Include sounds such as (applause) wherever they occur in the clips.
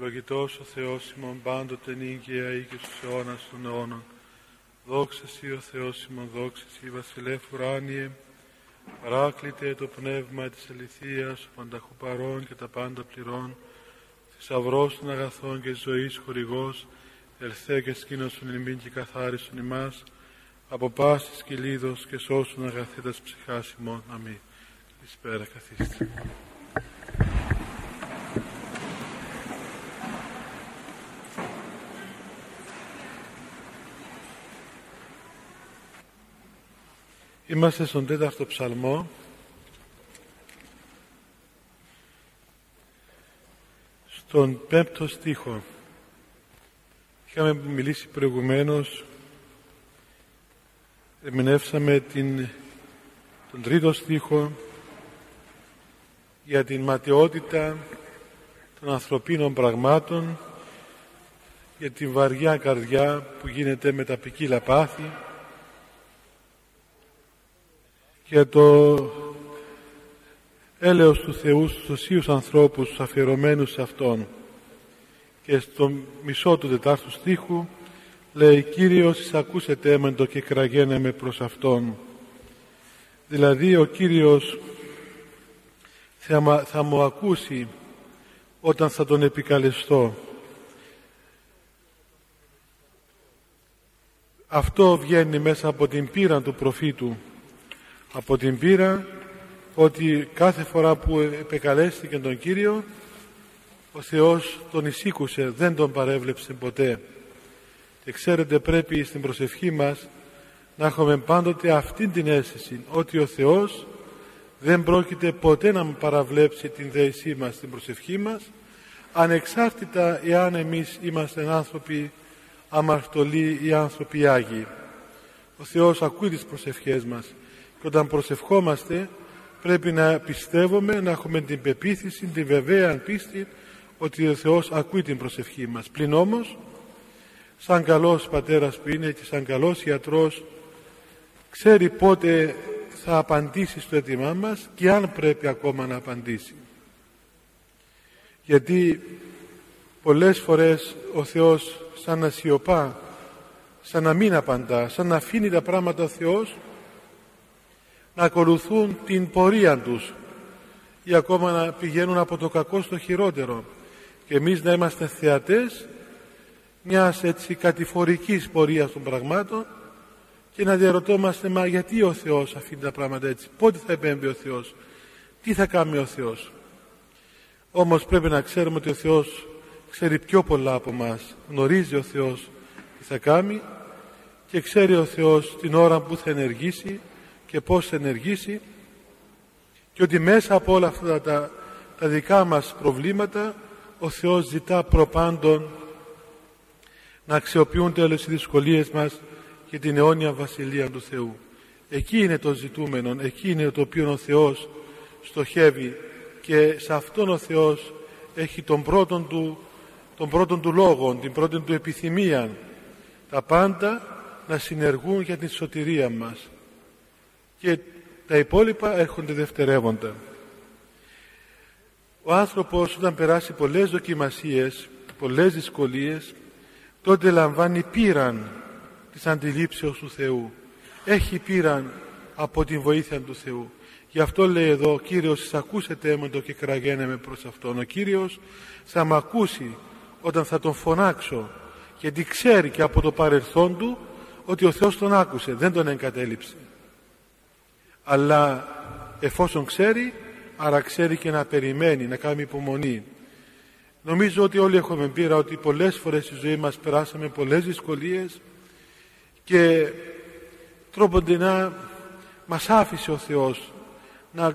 Ευλογητός ο Θεός ημών πάντοτε νίκαια ή και στους αιώνας των αιώνων. Δόξα Σύ ο Θεός ημών, δόξα Σύ βασιλεύ ουράνιε, παράκλητε το πνεύμα της αληθείας, ο πανταχοπαρών και τα πάντα πληρών, θησαυρός των αγαθών και ζωής χορηγός, ελθέ και σκήνωσον ημίν και καθάρισον ημάς, από πάσης κυλίδος και σώσουν αγαθήτας ψυχάς ημών. Αμήν. Καλησπέρα, καθίστε. Είμαστε στον τέταρτο ψαλμό. Στον πέμπτο στίχο. Είχαμε μιλήσει προηγουμένως. Ερμηνεύσαμε την, τον τρίτο στίχο για την ματαιότητα των ανθρωπίνων πραγμάτων για την βαριά καρδιά που γίνεται με τα ποικίλα πάθη για το έλεος του Θεού στους οσίους ανθρώπους τους αφιερωμένους σε Αυτόν και στο μισό του τετάρτου στίχου λέει «Κύριος εισακούσετε το και κραγένε με προς Αυτόν». Δηλαδή ο Κύριος θα, θα μου ακούσει όταν θα Τον επικαλεστώ. Αυτό βγαίνει μέσα από την πείρα του προφήτου από την πείρα ότι κάθε φορά που επεκαλέστηκε τον Κύριο ο Θεός τον εισήκουσε, δεν τον παρέβλεψε ποτέ. Και ξέρετε πρέπει στην προσευχή μας να έχουμε πάντοτε αυτή την αίσθηση ότι ο Θεός δεν πρόκειται ποτέ να παραβλέψει την δέησή μας στην προσευχή μας ανεξάρτητα εάν εμείς είμαστε άνθρωποι αμαρτωλοί ή άνθρωποι Άγιοι. Ο Θεός ακούει τις προσευχές μας και όταν προσευχόμαστε πρέπει να πιστεύουμε, να έχουμε την πεποίθηση, την βεβαία πίστη ότι ο Θεός ακούει την προσευχή μας. Πλην όμως, σαν καλός πατέρας που είναι και σαν καλός ιατρός, ξέρει πότε θα απαντήσει στο αίτημά μας και αν πρέπει ακόμα να απαντήσει. Γιατί πολλές φορές ο Θεός σαν να σιωπά, σαν να μην απαντά, σαν να αφήνει τα πράγματα ο Θεός να ακολουθούν την πορεία τους ή ακόμα να πηγαίνουν από το κακό στο χειρότερο. Και εμείς να είμαστε θεατές μιας έτσι κατηφορικής πορείας των πραγμάτων και να διαρωτόμαστε μα γιατί ο Θεός αφήνει τα πράγματα έτσι; Πότε θα επέμβει ο Θεός; Τι θα κάνει ο Θεός; Όμως πρέπει να ξέρουμε ότι ο Θεός ξέρει πιο πολλά από μας. Γνωρίζει ο Θεός τι θα κάνει και ξέρει ο Θεός την ώρα που θα ενεργήσει και πώς θα ενεργήσει και ότι μέσα από όλα αυτά τα, τα δικά μας προβλήματα ο Θεός ζητά προπάντων να αξιοποιούνται όλες οι δυσκολίες μας και την αιώνια βασιλεία του Θεού. Εκεί είναι το ζητούμενο, εκεί είναι το οποίο ο Θεός στοχεύει και σε αυτόν ο Θεός έχει τον πρώτον του, τον πρώτον του λόγο, την πρώτη του επιθυμία τα πάντα να συνεργούν για την σωτηρία μας και τα υπόλοιπα έρχονται δευτερεύοντα. Ο άνθρωπος όταν περάσει πολλές δοκιμασίες, πολλές δυσκολίες, τότε λαμβάνει πείραν της αντιλήψεως του Θεού. Έχει πείραν από την βοήθεια του Θεού. Γι' αυτό λέει εδώ ο Κύριος ακούσετε με το και κραγένε προς Αυτόν». Ο Κύριος θα με ακούσει όταν θα τον φωνάξω γιατί ξέρει και από το παρελθόν του ότι ο Θεός τον άκουσε, δεν τον εγκατέλειψε αλλά εφόσον ξέρει άρα ξέρει και να περιμένει να κάνει υπομονή. Νομίζω ότι όλοι έχουμε πείρα ότι πολλές φορές στη ζωή μας περάσαμε πολλές δυσκολίες και τρόποντε να μας άφησε ο Θεός να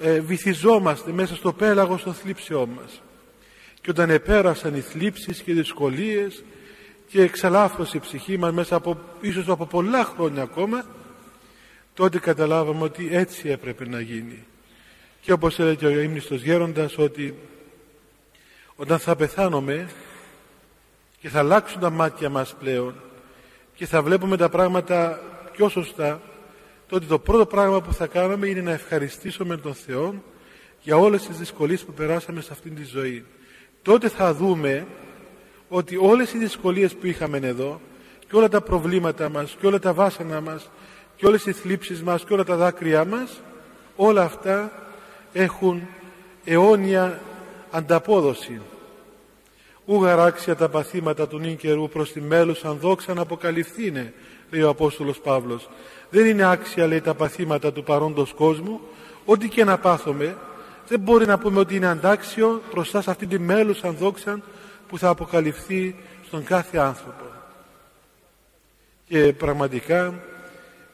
ε, βυθιζόμαστε μέσα στο πέλαγος των θλίψεών μας. Και όταν επέρασαν οι θλίψεις και οι δυσκολίες και εξαλάφρωσε η ψυχή μας μέσα από ίσως από πολλά χρόνια ακόμα τότε καταλάβαμε ότι έτσι έπρεπε να γίνει. Και όπως έλεγε ο ύμνηστος γέροντας ότι όταν θα πεθάνουμε και θα αλλάξουν τα μάτια μας πλέον και θα βλέπουμε τα πράγματα πιο σωστά τότε το πρώτο πράγμα που θα κάνουμε είναι να ευχαριστήσουμε τον Θεό για όλες τις δυσκολίες που περάσαμε σε αυτήν τη ζωή. τότε θα δούμε ότι όλες οι δυσκολίες που είχαμε εδώ και όλα τα προβλήματα μας και όλα τα βάσανα μας και όλες οι θλίψεις μας και όλα τα δάκρυά μας όλα αυτά έχουν αιώνια ανταπόδοση. Ου γαράξια τα παθήματα του νυν καιρού προς τη μέλους αν δόξαν αποκαλυφθήνε λέει ο Απόστολος Παύλος. Δεν είναι άξια λέει τα παθήματα του παρόντος κόσμου. Ό,τι και να πάθουμε δεν μπορεί να πούμε ότι είναι αντάξιο μπροστά σε αυτή τη μέλους αν δόξαν που θα αποκαλυφθεί στον κάθε άνθρωπο και πραγματικά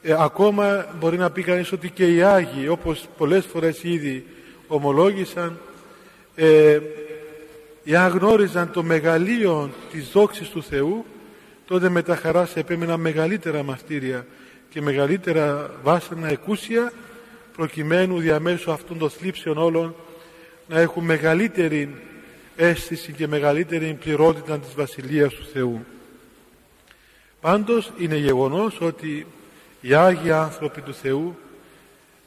ε, ακόμα μπορεί να πει κανείς ότι και οι Άγιοι όπως πολλές φορές ήδη ομολόγησαν ε, εάν γνώριζαν το μεγαλείο της δόξης του Θεού τότε με τα χαράς επέμεναν μεγαλύτερα μαστήρια και μεγαλύτερα βάσανα εκούσια προκειμένου διαμέσου αυτών των θλίψεων όλων να έχουν μεγαλύτερη αίσθηση και μεγαλύτερη πληρότητα της Βασιλείας του Θεού. Πάντως είναι γεγονός ότι οι Άγιοι άνθρωποι του Θεού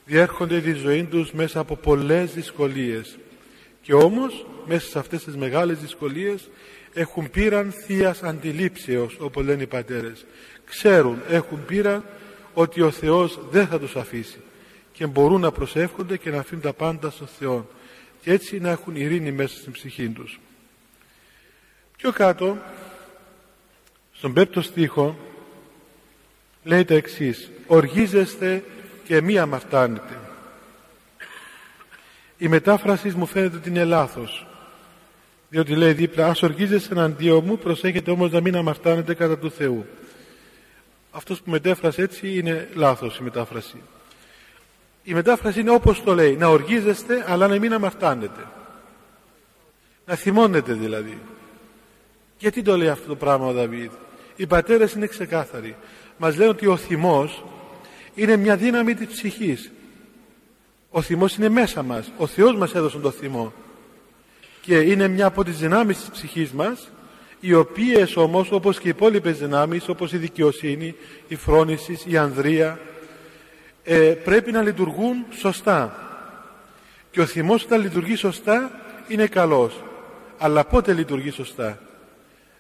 διέρχονται τη ζωή τους μέσα από πολλές δυσκολίες. Και όμως μέσα σε αυτές τις μεγάλες δυσκολίες έχουν πήραν θείας αντιλήψεως όπως λένε οι πατέρες. Ξέρουν, έχουν πήραν ότι ο Θεός δεν θα τους αφήσει και μπορούν να προσεύχονται και να αφήνουν τα πάντα στον Θεό και έτσι να έχουν ειρήνη μέσα στην ψυχή τους. Πιο κάτω στον πέπτο στίχο λέει τα εξής οργίζεστε και μη αμαρτάνετε η μετάφραση μου φαίνεται ότι είναι λάθος διότι λέει δίπλα ας οργίζεστε εναντίον μου προσέχετε όμως να μην αμαρτάνετε κατά του Θεού αυτός που μετέφρασε έτσι είναι λάθος η μετάφραση. Η μετάφραση είναι όπως το λέει να οργίζεστε αλλά να μην αμαρτάνετε να θυμώνετε δηλαδή. Γιατί το λέει αυτό το πράγμα ο Δαβίδ; Οι πατέρες είναι ξεκάθαροι μας λένε ότι ο θυμός είναι μια δύναμη της ψυχής. Ο θυμός είναι μέσα μας. Ο Θεός μας έδωσε το θυμό. Και είναι μια από τις δυνάμεις της ψυχής μας οι οποίες όμως όπως και οι υπόλοιπες δυνάμεις όπως η δικαιοσύνη, η φρόνηση, η ανδρεία ε, πρέπει να λειτουργούν σωστά. Και ο θυμός όταν λειτουργεί σωστά είναι καλός. Αλλά πότε λειτουργεί σωστά;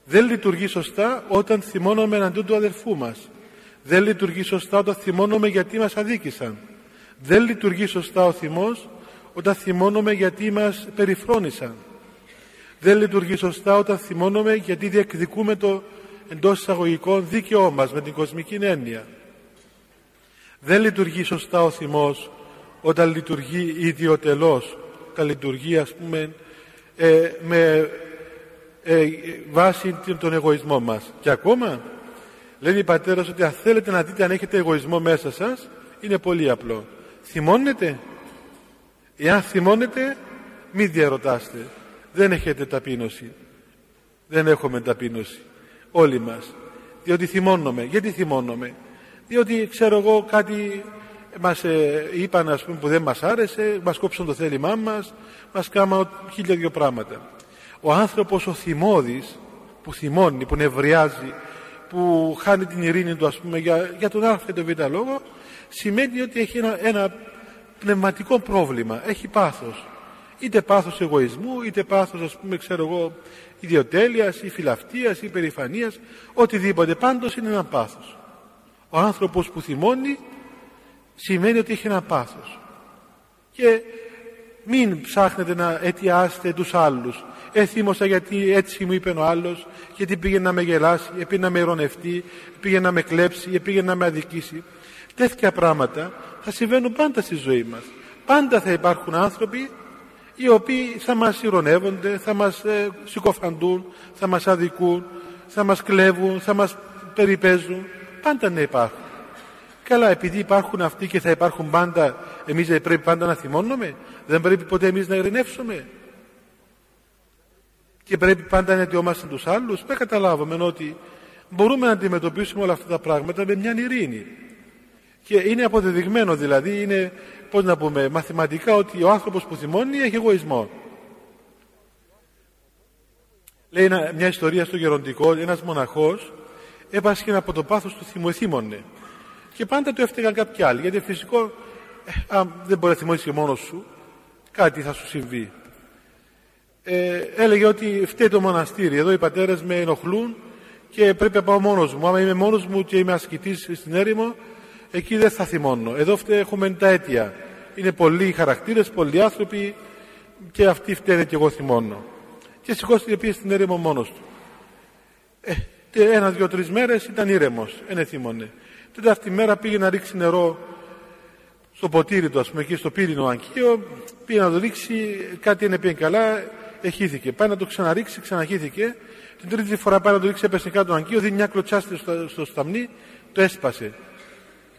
Δεν λειτουργεί σωστά όταν θυμώνουμε εναντίον του αδερφού μας δεν λειτουργεί σωστά όταν θυμώνουμε γιατί μας αδίκησαν. Δεν λειτουργεί σωστά ο θυμός όταν θυμώνουμε γιατί μας περιφρόνησαν. Δεν λειτουργεί σωστά όταν θυμώνουμε γιατί διεκδικούμε το εντός εισαγωγικών δίκαιό μας με την κοσμική έννοια. Δεν λειτουργεί σωστά ο θυμός όταν λειτουργεί ιδιωτελώς. Όταν λειτουργεί ας πούμε ε, με ε, βάση τον εγωισμό μας. Και ακόμα λένε οι πατέρες ότι αν θέλετε να δείτε αν έχετε εγωισμό μέσα σας είναι πολύ απλό. Θυμώνετε. Εάν θυμώνετε μην διαρωτάστε. Δεν έχετε ταπείνωση. Δεν έχουμε ταπείνωση. Όλοι μας. Διότι θυμώνομαι. Γιατί θυμώνομαι; Διότι ξέρω εγώ κάτι μας ε, είπαν ας πούμε που δεν μας άρεσε μας κόψαν το θέλημά μας μας κάμαν χίλια δυο πράγματα. Ο άνθρωπος ο θυμώδης που θυμώνει, που νευριάζει που χάνει την ειρήνη του ας πούμε για, για τον α ή τον β λόγο σημαίνει ότι έχει ένα, ένα πνευματικό πρόβλημα. Έχει πάθος. Είτε πάθος εγωισμού είτε πάθος ας πούμε ξέρω εγώ ιδιοτέλειας ή φιλαυτίας ή περηφανίας οτιδήποτε. Πάντως είναι ένα πάθος. Ο άνθρωπος που θυμώνει σημαίνει ότι έχει ένα πάθος. Και μην ψάχνετε να αιτιάσετε τους άλλους Έθιμωσα γιατί έτσι μου είπε ο άλλος, γιατί πήγε να με γελάσει, πήγε να με ειρωνευτεί, πήγε να με κλέψει, πήγε να με αδικήσει. Τέτοια πράγματα θα συμβαίνουν πάντα στη ζωή μας. Πάντα θα υπάρχουν άνθρωποι οι οποίοι θα μας ειρωνεύονται, θα μας ε, συκοφαντούν, θα μας αδικούν, θα μας κλέβουν, θα μας περιπέζουν. Πάντα να υπάρχουν. Καλά, επειδή υπάρχουν αυτοί και θα υπάρχουν πάντα, εμείς δεν πρέπει πάντα να θυμώνουμε, δεν πρέπει ποτέ εμείς να ειρηνεύσουμε και πρέπει πάντα να αιτιόμαστε τους άλλους. Δεν καταλάβουμε ότι μπορούμε να αντιμετωπίσουμε όλα αυτά τα πράγματα με μια ειρήνη. Και είναι αποδεδειγμένο δηλαδή είναι πώς να πούμε μαθηματικά ότι ο άνθρωπος που θυμώνει έχει εγωισμό. Λέει μια ιστορία στο γεροντικό ένας μοναχός έπασχε από το πάθος του θυμοθύμωνε και πάντα το έφταιγαν κάποιοι άλλοι γιατί φυσικό ε, αν δεν μπορεί να θυμώσει μόνος σου. Κάτι θα σου συμβεί ε, έλεγε ότι φταίει το μοναστήρι. Εδώ οι πατέρες με ενοχλούν και πρέπει να πάω μόνος μου. Άμα είμαι μόνος μου και είμαι ασκητής στην έρημο, εκεί δεν θα θυμώνω. Εδώ έχουμε τα αίτια. Είναι πολλοί χαρακτήρες, πολλοί άνθρωποι και αυτοί φταίνε και εγώ θυμώνω. Και σηκώστηκε πήγε στην έρημο μόνος του. Ε, ένα, δύο, τρεις μέρες ήταν ήρεμος, δεν θύμωνε. Την μέρα πήγε να ρίξει νερό στο ποτήρι του, ας πούμε, εκεί στο πύρινο αγκείο, πήγε να το ρίξει, κάτι είναι πήγε καλά, εχήθηκε. Πάει να το ξαναρίξει, ξαναχύθηκε. Την τρίτη φορά πάει να το ρίξει, έπεσε κάτω το αγκείο, δίνει μια κλωτσάστη στο, στο σταμνί, το έσπασε.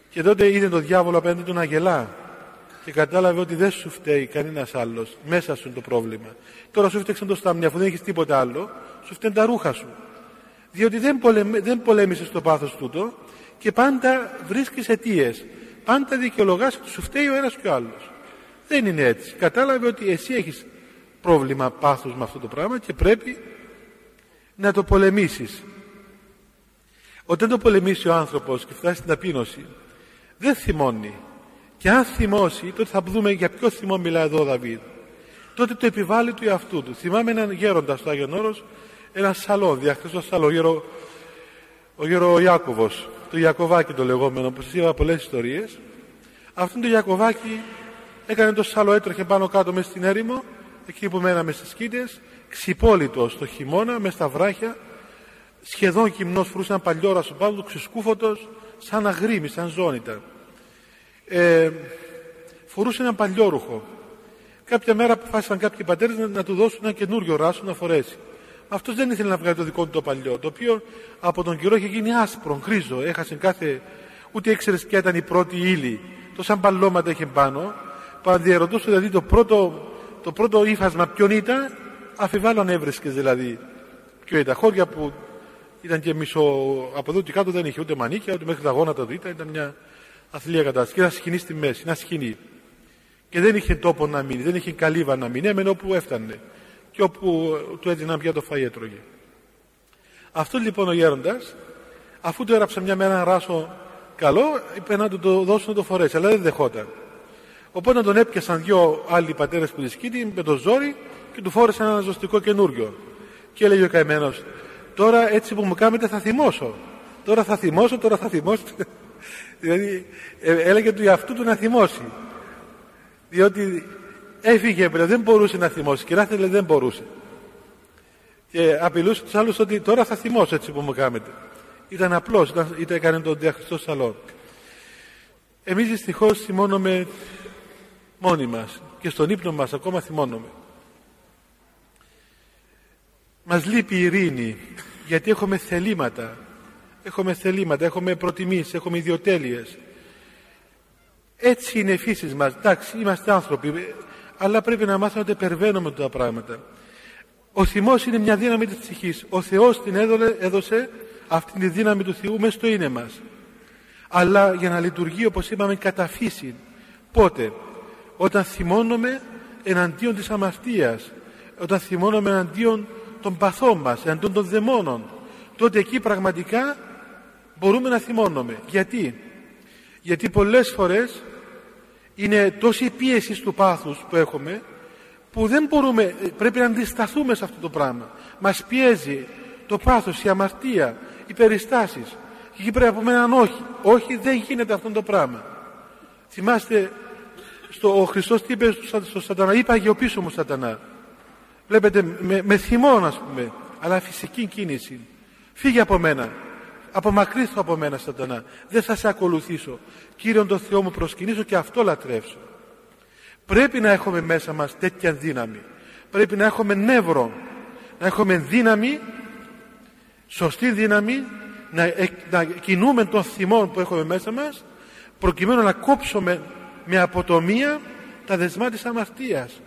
Και τότε είδε το διάβολο απέναντι του να γελά. Και κατάλαβε ότι δεν σου φταίει κανένας άλλος. Μέσα σου είναι το πρόβλημα. Τώρα σου φταίξαν το σταμνί, αφού δεν έχεις τίποτα άλλο, σου φταίνουν τα ρούχα σου. Διότι δεν, πολεμ, δεν πολέμησες το πάθος τούτο και πάντα βρίσκεις αιτίες. Πάντα δικαιολογάς ότι σου φταίει ο ένας και ο άλλος. Δεν είναι έτσι. Κατάλαβε ότι εσύ έχεις πρόβλημα πάθους με αυτό το πράγμα και πρέπει να το πολεμήσεις. Όταν το πολεμήσει ο άνθρωπος και φτάσει στην ταπείνωση, δεν θυμώνει. Και αν θυμώσει, τότε θα δούμε για ποιο θυμό μιλάει εδώ ο Δαβίδ. Τότε το επιβάλλει του εαυτού του. Θυμάμαι έναν γέροντα στο Άγιον Όρος, ένα σαλό, διαχτιστό σαλό, γερο, ο γερο Ιάκωβος, το Ιακωβάκι το λεγόμενο, που σας είπα πολλές ιστορίες. Αυτόν το Ιακωβάκι έκανε το σαλό, έτρεχε πάνω κάτω μέσα στην έρημο εκεί που μέναμε στις σκήτες, ξυπόλυτος το χειμώνα, μες στα βράχια, σχεδόν κοιμνός φορούσε ένα παλιόρα στο πάνω του, ξεσκούφωτος, σαν αγρίμι, σαν ζώνητα. Ε, φορούσε ένα παλιόρουχο. Κάποια μέρα αποφάσισαν κάποιοι πατέρες να, να, του δώσουν ένα καινούριο ράσο να φορέσει. Αυτός δεν ήθελε να βγάλει το δικό του το παλιό, το οποίο από τον καιρό είχε γίνει άσπρο, γκρίζο, έχασε κάθε. ούτε ήξερες ποια ήταν η πρώτη ύλη. Τόσα μπαλώματα είχε πάνω, που αν δηλαδή το πρώτο το πρώτο ύφασμα ποιον ήταν, αφιβάλλω αν έβρισκες δηλαδή. Ποιο ήταν, χώρια που ήταν και μισό, από εδώ και κάτω δεν είχε ούτε μανίκια, ούτε μέχρι τα γόνατα του ήταν, ήταν μια αθλία κατάσταση. Και ένα σκηνής στη μέση, ένα σκηνή. Και δεν είχε τόπο να μείνει, δεν είχε καλύβα να μείνει, έμενε όπου έφτανε. Και όπου του έδιναν πια το φαΐ έτρωγε. Αυτό λοιπόν ο γέροντας, αφού του έγραψε μια μέρα ένα ράσο καλό, είπε να του το δώσουν να το φορέσει, αλλά δεν δεχόταν. Οπότε τον έπιασαν δυο άλλοι πατέρες που τη με το ζόρι και του φόρεσαν ένα ζωστικό καινούριο. Και έλεγε ο καημένος, τώρα έτσι που μου κάνετε θα θυμώσω. Τώρα θα θυμώσω, τώρα θα θυμώσω. (laughs) δηλαδή ε, έλεγε του αυτού του να θυμώσει. Διότι έφυγε πριν, δεν μπορούσε να θυμώσει. Και ήθελε δεν μπορούσε. Και απειλούσε τους άλλους ότι τώρα θα θυμώσω έτσι που μου κάνετε. Ήταν απλός, ήταν, ήταν έκανε τον διαχριστό σαλόν. Εμείς δυστυχώς θυμώνουμε μόνοι μας και στον ύπνο μας ακόμα θυμώνουμε. Μας λείπει η ειρήνη γιατί έχουμε θελήματα, έχουμε θελήματα, έχουμε προτιμήσεις, έχουμε ιδιοτέλειες. Έτσι είναι η φύση μας. Εντάξει, είμαστε άνθρωποι, αλλά πρέπει να μάθουμε ότι υπερβαίνουμε τα πράγματα. Ο θυμός είναι μια δύναμη της ψυχής. Ο Θεός την έδωσε αυτή τη δύναμη του Θεού μέσα στο είναι μας. Αλλά για να λειτουργεί όπως είπαμε κατά φύση. Πότε; Όταν θυμώνουμε εναντίον της αμαρτίας όταν θυμώνουμε εναντίον των παθών μας εναντίον των δαιμόνων τότε εκεί πραγματικά μπορούμε να θυμώνουμε γιατί; Γιατί πολλές φορές είναι τόση πίεση του πάθους που έχουμε που δεν μπορούμε, πρέπει να αντισταθούμε σε αυτό το πράγμα. Μας πιέζει το πάθος, η αμαρτία οι περιστάσεις. Και εκεί πρέπει να πούμε έναν όχι. Όχι δεν γίνεται αυτό το πράγμα. Θυμάστε στο, ο Χριστός τι είπε στο σατανά; Είπα πίσω μου σατανά. Βλέπετε με, με θυμό ας πούμε αλλά φυσική κίνηση. Φύγε από μένα. Απομακρύθω από μένα σατανά. Δεν θα σε ακολουθήσω. Κύριον τον Θεό μου προσκυνήσω και αυτό λατρεύσω. Πρέπει να έχουμε μέσα μας τέτοια δύναμη. Πρέπει να έχουμε νεύρο να έχουμε δύναμη σωστή δύναμη να, να κινούμε τον θυμό που έχουμε μέσα μας προκειμένου να κόψουμε με αποτομία τα δεσμά της αμαρτίας.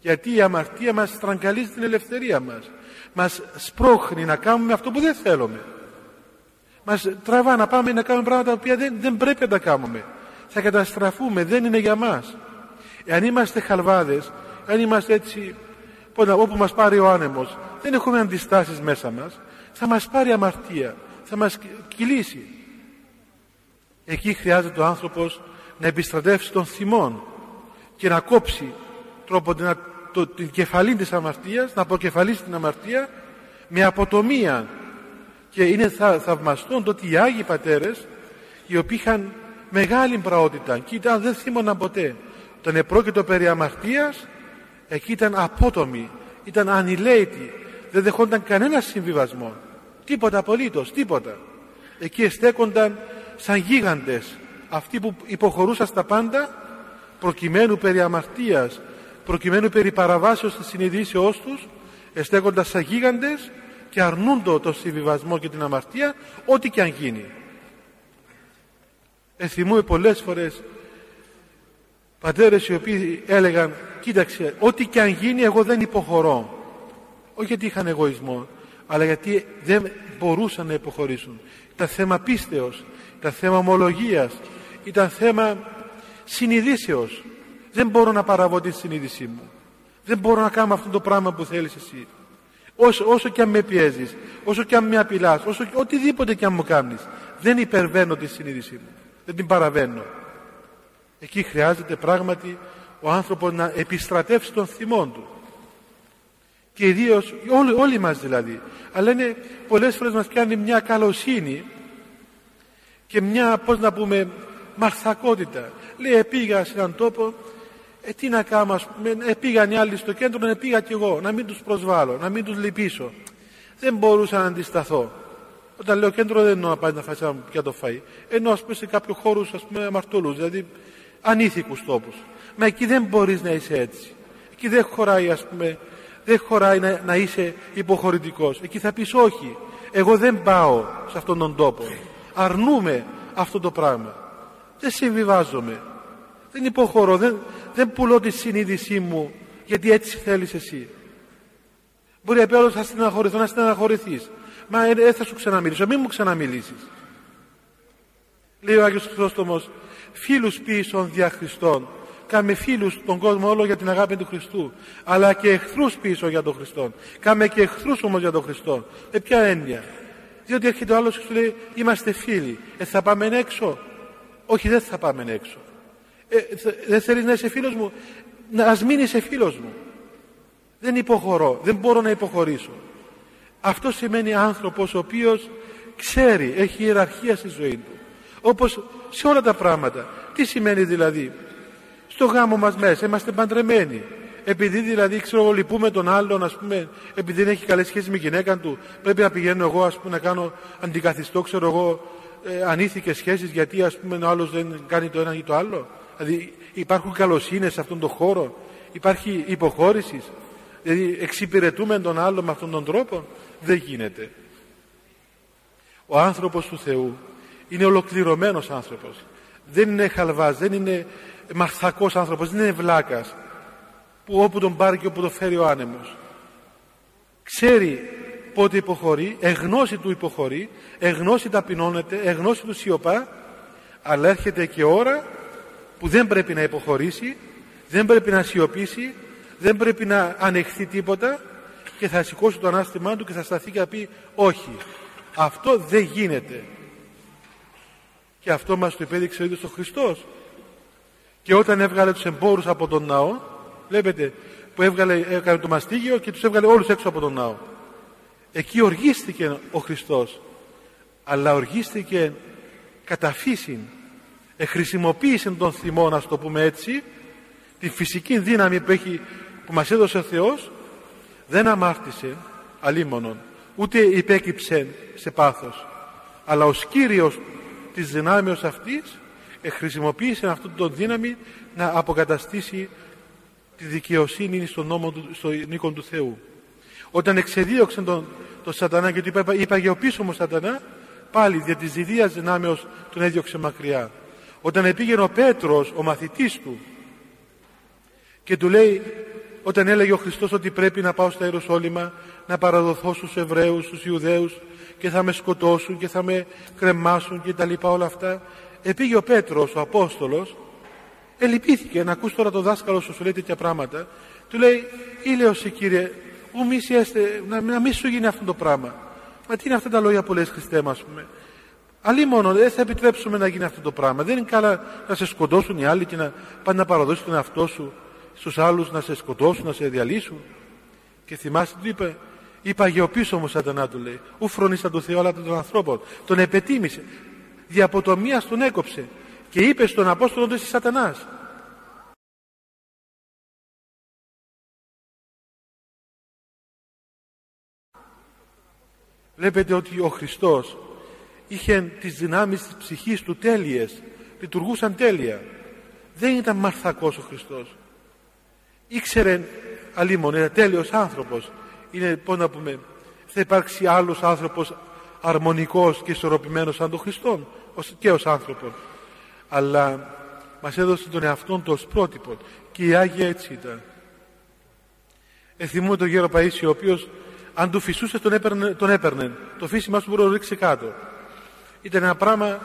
Γιατί η αμαρτία μας στραγγαλίζει την ελευθερία μας. Μας σπρώχνει να κάνουμε αυτό που δεν θέλουμε. Μας τραβά να πάμε να κάνουμε πράγματα που δεν, δεν πρέπει να τα κάνουμε. Θα καταστραφούμε, δεν είναι για μας. Εάν είμαστε χαλβάδες αν είμαστε έτσι όπου μας πάρει ο άνεμος δεν έχουμε αντιστάσεις μέσα μας θα μας πάρει αμαρτία θα μας κυλήσει. Εκεί χρειάζεται ο άνθρωπος να επιστρατεύσει τον θυμόν και να κόψει τρόπο να το, την κεφαλή της αμαρτίας, να αποκεφαλίσει την αμαρτία με αποτομία. Και είναι θα, θαυμαστό το ότι οι Άγιοι Πατέρες, οι οποίοι είχαν μεγάλη πραότητα και ήταν, δεν θύμωναν ποτέ. Όταν επρόκειτο περί αμαρτίας, εκεί ήταν απότομοι, ήταν ανηλέητοι, δεν δεχόνταν κανένα συμβιβασμό. Τίποτα απολύτως, τίποτα. Εκεί εστέκονταν σαν γίγαντες, αυτοί που υποχωρούσαν στα πάντα, προκειμένου περί αμαρτίας, προκειμένου περί παραβάσεως της συνειδήσεώς τους, εστέκοντας σαν γίγαντες και αρνούντο το συμβιβασμό και την αμαρτία, ό,τι και αν γίνει. Εθιμούμε πολλές φορές πατέρες οι οποίοι έλεγαν κοίταξε ό,τι και αν γίνει εγώ δεν υποχωρώ όχι γιατί είχαν εγωισμό αλλά γιατί δεν μπορούσαν να υποχωρήσουν ήταν θέμα πίστεως ήταν θέμα ομολογίας ήταν θέμα συνειδήσεως. Δεν μπορώ να παραβώ τη συνείδησή μου. Δεν μπορώ να κάνω αυτό το πράγμα που θέλεις εσύ. Όσο, όσο και αν με πιέζεις όσο και αν με απειλάς όσο, οτιδήποτε και αν μου κάνεις δεν υπερβαίνω τη συνείδησή μου. Δεν την παραβαίνω. Εκεί χρειάζεται πράγματι ο άνθρωπος να επιστρατεύσει τον θυμό του. Και ιδίως όλοι, όλοι μας δηλαδή. Αλλά είναι πολλές φορές μας κάνει μια καλοσύνη και μια πώς να πούμε μαρθακότητα. Λέει πήγα σε έναν τόπο ε, τι να κάνω ας πούμε ε, πήγαν οι άλλοι στο κέντρο ε, πήγα κι εγώ να μην τους προσβάλλω να μην τους λυπήσω δεν μπορούσα να αντισταθώ. Όταν λέω κέντρο δεν εννοώ να πάει να φάει πια το φαΐ. Ενώ ας πούμε σε κάποιο χώρους ας πούμε αμαρτωλούς δηλαδή ανήθικους τόπους. Μα εκεί δεν μπορείς να είσαι έτσι. Εκεί δεν χωράει ας πούμε δεν χωράει να, να είσαι υποχωρητικός. Εκεί θα πεις όχι. Εγώ δεν πάω σε αυτόν τον τόπο. Αρνούμε αυτό το πράγμα δεν συμβιβάζομαι δεν υποχωρώ δεν, δεν πουλώ τη συνείδησή μου γιατί έτσι θέλεις εσύ μπορεί επέλος να στεναχωρηθώ να στεναχωρηθείς μα δεν ε, θα σου ξαναμιλήσω μην μου ξαναμιλήσεις λέει ο Άγιος Χριστόστομος φίλους πίσω δια Χριστών Κάμε φίλους στον κόσμο όλο για την αγάπη του Χριστού. Αλλά και εχθρούς πίσω για τον Χριστό. Κάμε και εχθρούς όμως για τον Χριστό. Με ποια έννοια. Διότι έρχεται ο άλλος και σου λέει είμαστε φίλοι. Ε, θα πάμε έξω. Όχι δεν θα πάμε έξω. Ε, δεν θέλεις να είσαι φίλος μου; Να, ας μην είσαι φίλος μου. Δεν υποχωρώ. Δεν μπορώ να υποχωρήσω. Αυτό σημαίνει άνθρωπος ο οποίος ξέρει, έχει ιεραρχία στη ζωή του. Όπως σε όλα τα πράγματα. Τι σημαίνει δηλαδή; Στο γάμο μας μέσα είμαστε παντρεμένοι επειδή δηλαδή ξέρω εγώ λυπούμε τον άλλον ας πούμε επειδή δεν έχει καλές σχέσεις με γυναίκα του πρέπει να πηγαίνω εγώ ας πούμε να κάνω αντικαθιστώ ξέρω εγώ ε, ανήθικες σχέσεις γιατί ας πούμε ο άλλος δεν κάνει το ένα ή το άλλο. Δηλαδή υπάρχουν καλοσύνες σε αυτόν τον χώρο. Υπάρχει υποχώρησης. Δηλαδή εξυπηρετούμε τον άλλο με αυτόν τον τρόπο. Δεν γίνεται. Ο άνθρωπος του Θεού είναι ολοκληρωμένος άνθρωπος. Δεν είναι χαλβάς δεν είναι μαρθακός άνθρωπος, δεν είναι βλάκας. Που όπου τον πάρει και όπου τον φέρει ο άνεμος. Ξέρει πότε υποχωρεί, εγνώση του υποχωρεί, εγνώση ταπεινώνεται, εγνώση του σιωπά, αλλά έρχεται και ώρα που δεν πρέπει να υποχωρήσει, δεν πρέπει να σιωπήσει, δεν πρέπει να ανεχθεί τίποτα και θα σηκώσει το ανάστημά του και θα σταθεί και θα πει όχι, αυτό δεν γίνεται. Και αυτό μας το επέδειξε ο ίδιος ο Χριστός και όταν έβγαλε τους εμπόρους από τον ναό, βλέπετε που έβγαλε, έκανε το μαστίγιο και τους έβγαλε όλους έξω από τον ναό. Εκεί οργίστηκε ο Χριστός, αλλά οργίστηκε κατά φύση, εχρησιμοποίησε τον θυμό, να το πούμε έτσι, τη φυσική δύναμη που, έχει, που μας έδωσε ο Θεός, δεν αμάρτησε αλίμονον, ούτε υπέκυψε σε πάθος, αλλά ο Κύριος της δυνάμεως αυτής χρησιμοποίησε αυτό το δύναμη να αποκαταστήσει τη δικαιοσύνη στον νόμο του, στο νίκο του Θεού. Όταν εξεδίωξε τον, τον σατανά και του είπα, είπα για ο πίσω μου σατανά, πάλι δια της διδίας δυνάμεως τον έδιωξε μακριά. Όταν επήγαινε ο Πέτρος, ο μαθητής του, και του λέει, όταν έλεγε ο Χριστός ότι πρέπει να πάω στα Ιεροσόλυμα, να παραδοθώ στους Εβραίους, στους Ιουδαίους και θα με σκοτώσουν και θα με κρεμάσουν και τα λοιπά όλα αυτά επήγε ο Πέτρος, ο Απόστολος, ελυπήθηκε να ακούσει τώρα το δάσκαλο σου σου λέει τέτοια πράγματα. Του λέει, ήλιος κύριε, ου μη να, να μην σου γίνει αυτό το πράγμα. Μα τι είναι αυτά τα λόγια που λες Χριστέ μας, πούμε. Αλλή μόνο, δεν θα επιτρέψουμε να γίνει αυτό το πράγμα. Δεν είναι καλά να σε σκοτώσουν οι άλλοι και να πάνε να παραδώσει τον εαυτό σου στους άλλους να σε σκοτώσουν, να σε διαλύσουν. Και θυμάστε τι είπε, είπα γεωπίσω μου σατανά του λέει, ου φρονίσα του Θεού αλλά των ανθρώπων. Τον επετίμησε, διαποτομίας τον έκοψε και είπε στον Απόστολο του είσαι σατανάς. Βλέπετε ότι ο Χριστός είχε τις δυνάμεις της ψυχής του τέλειες, λειτουργούσαν τέλεια. Δεν ήταν μαρθακός ο Χριστός. Ήξερε αλίμον, era τέλειος άνθρωπος. Είναι, πώς να πούμε, θα υπάρξει άλλος άνθρωπος αρμονικός και ισορροπημένος σαν τον Χριστό και ως άνθρωπος. Αλλά μας έδωσε τον εαυτόν του ως πρότυπο και οι Άγιοι έτσι ήταν. Εθιμούμε τον γέρο Παΐσιο ο οποίος αν του φυσούσε τον έπαιρνε, τον έπαιρνε. το φύσιμά σου μπορεί να ρίξει κάτω ήταν ένα πράγμα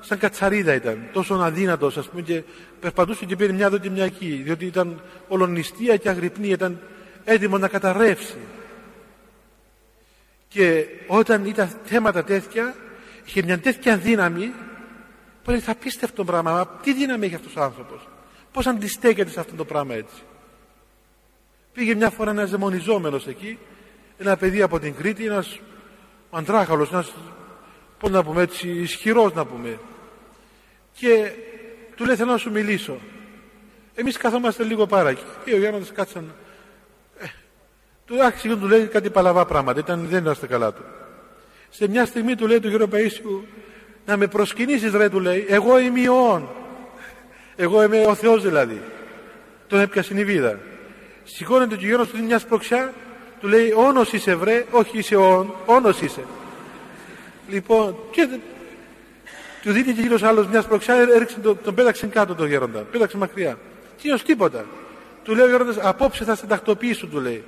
σαν κατσαρίδα ήταν τόσο αδύνατος ας πούμε και περπατούσε και πήρε μια εδώ και μια εκεί διότι ήταν ολονιστία και αγρυπνή ήταν έτοιμο να καταρρεύσει και όταν ήταν θέματα τέτοια είχε μια τέτοια δύναμη που θα πίστευτο πράγμα μα τι δύναμη έχει αυτός ο άνθρωπος; Πως αντιστέκεται σε αυτό το πράγμα έτσι; Πήγε μια φορά ένας δαιμονιζόμενος εκεί ένα παιδί από την Κρήτη ένας αντράχαλος ένας πώς να πούμε έτσι ισχυρός να πούμε. Και του λέει θέλω να σου μιλήσω εμείς καθόμαστε λίγο πάρα και ο Γιάννης κάτσαν ε, του άρχισε του λέει κάτι παλαβά πράγματα. Ήταν, δεν είμαστε καλά του. Σε μια στιγμή του λέει του γύρο Παΐσιου να με προσκυνήσεις ρε του λέει εγώ είμαι ιόν εγώ είμαι ο Θεός δηλαδή τον έπιασε η βίδα. Σηκώνεται και ο γέρος του δίνει μια σπροξιά του λέει όνος είσαι βρε όχι είσαι όν όνος είσαι Λοιπόν, και του δίνει και γύρω άλλος μια σπροξιά, έριξε, τον, τον πέταξε κάτω τον γέροντα. Πέταξε μακριά. Τι ως τίποτα. Του λέει ο γέροντας, απόψε θα σε τακτοποιήσω, του λέει.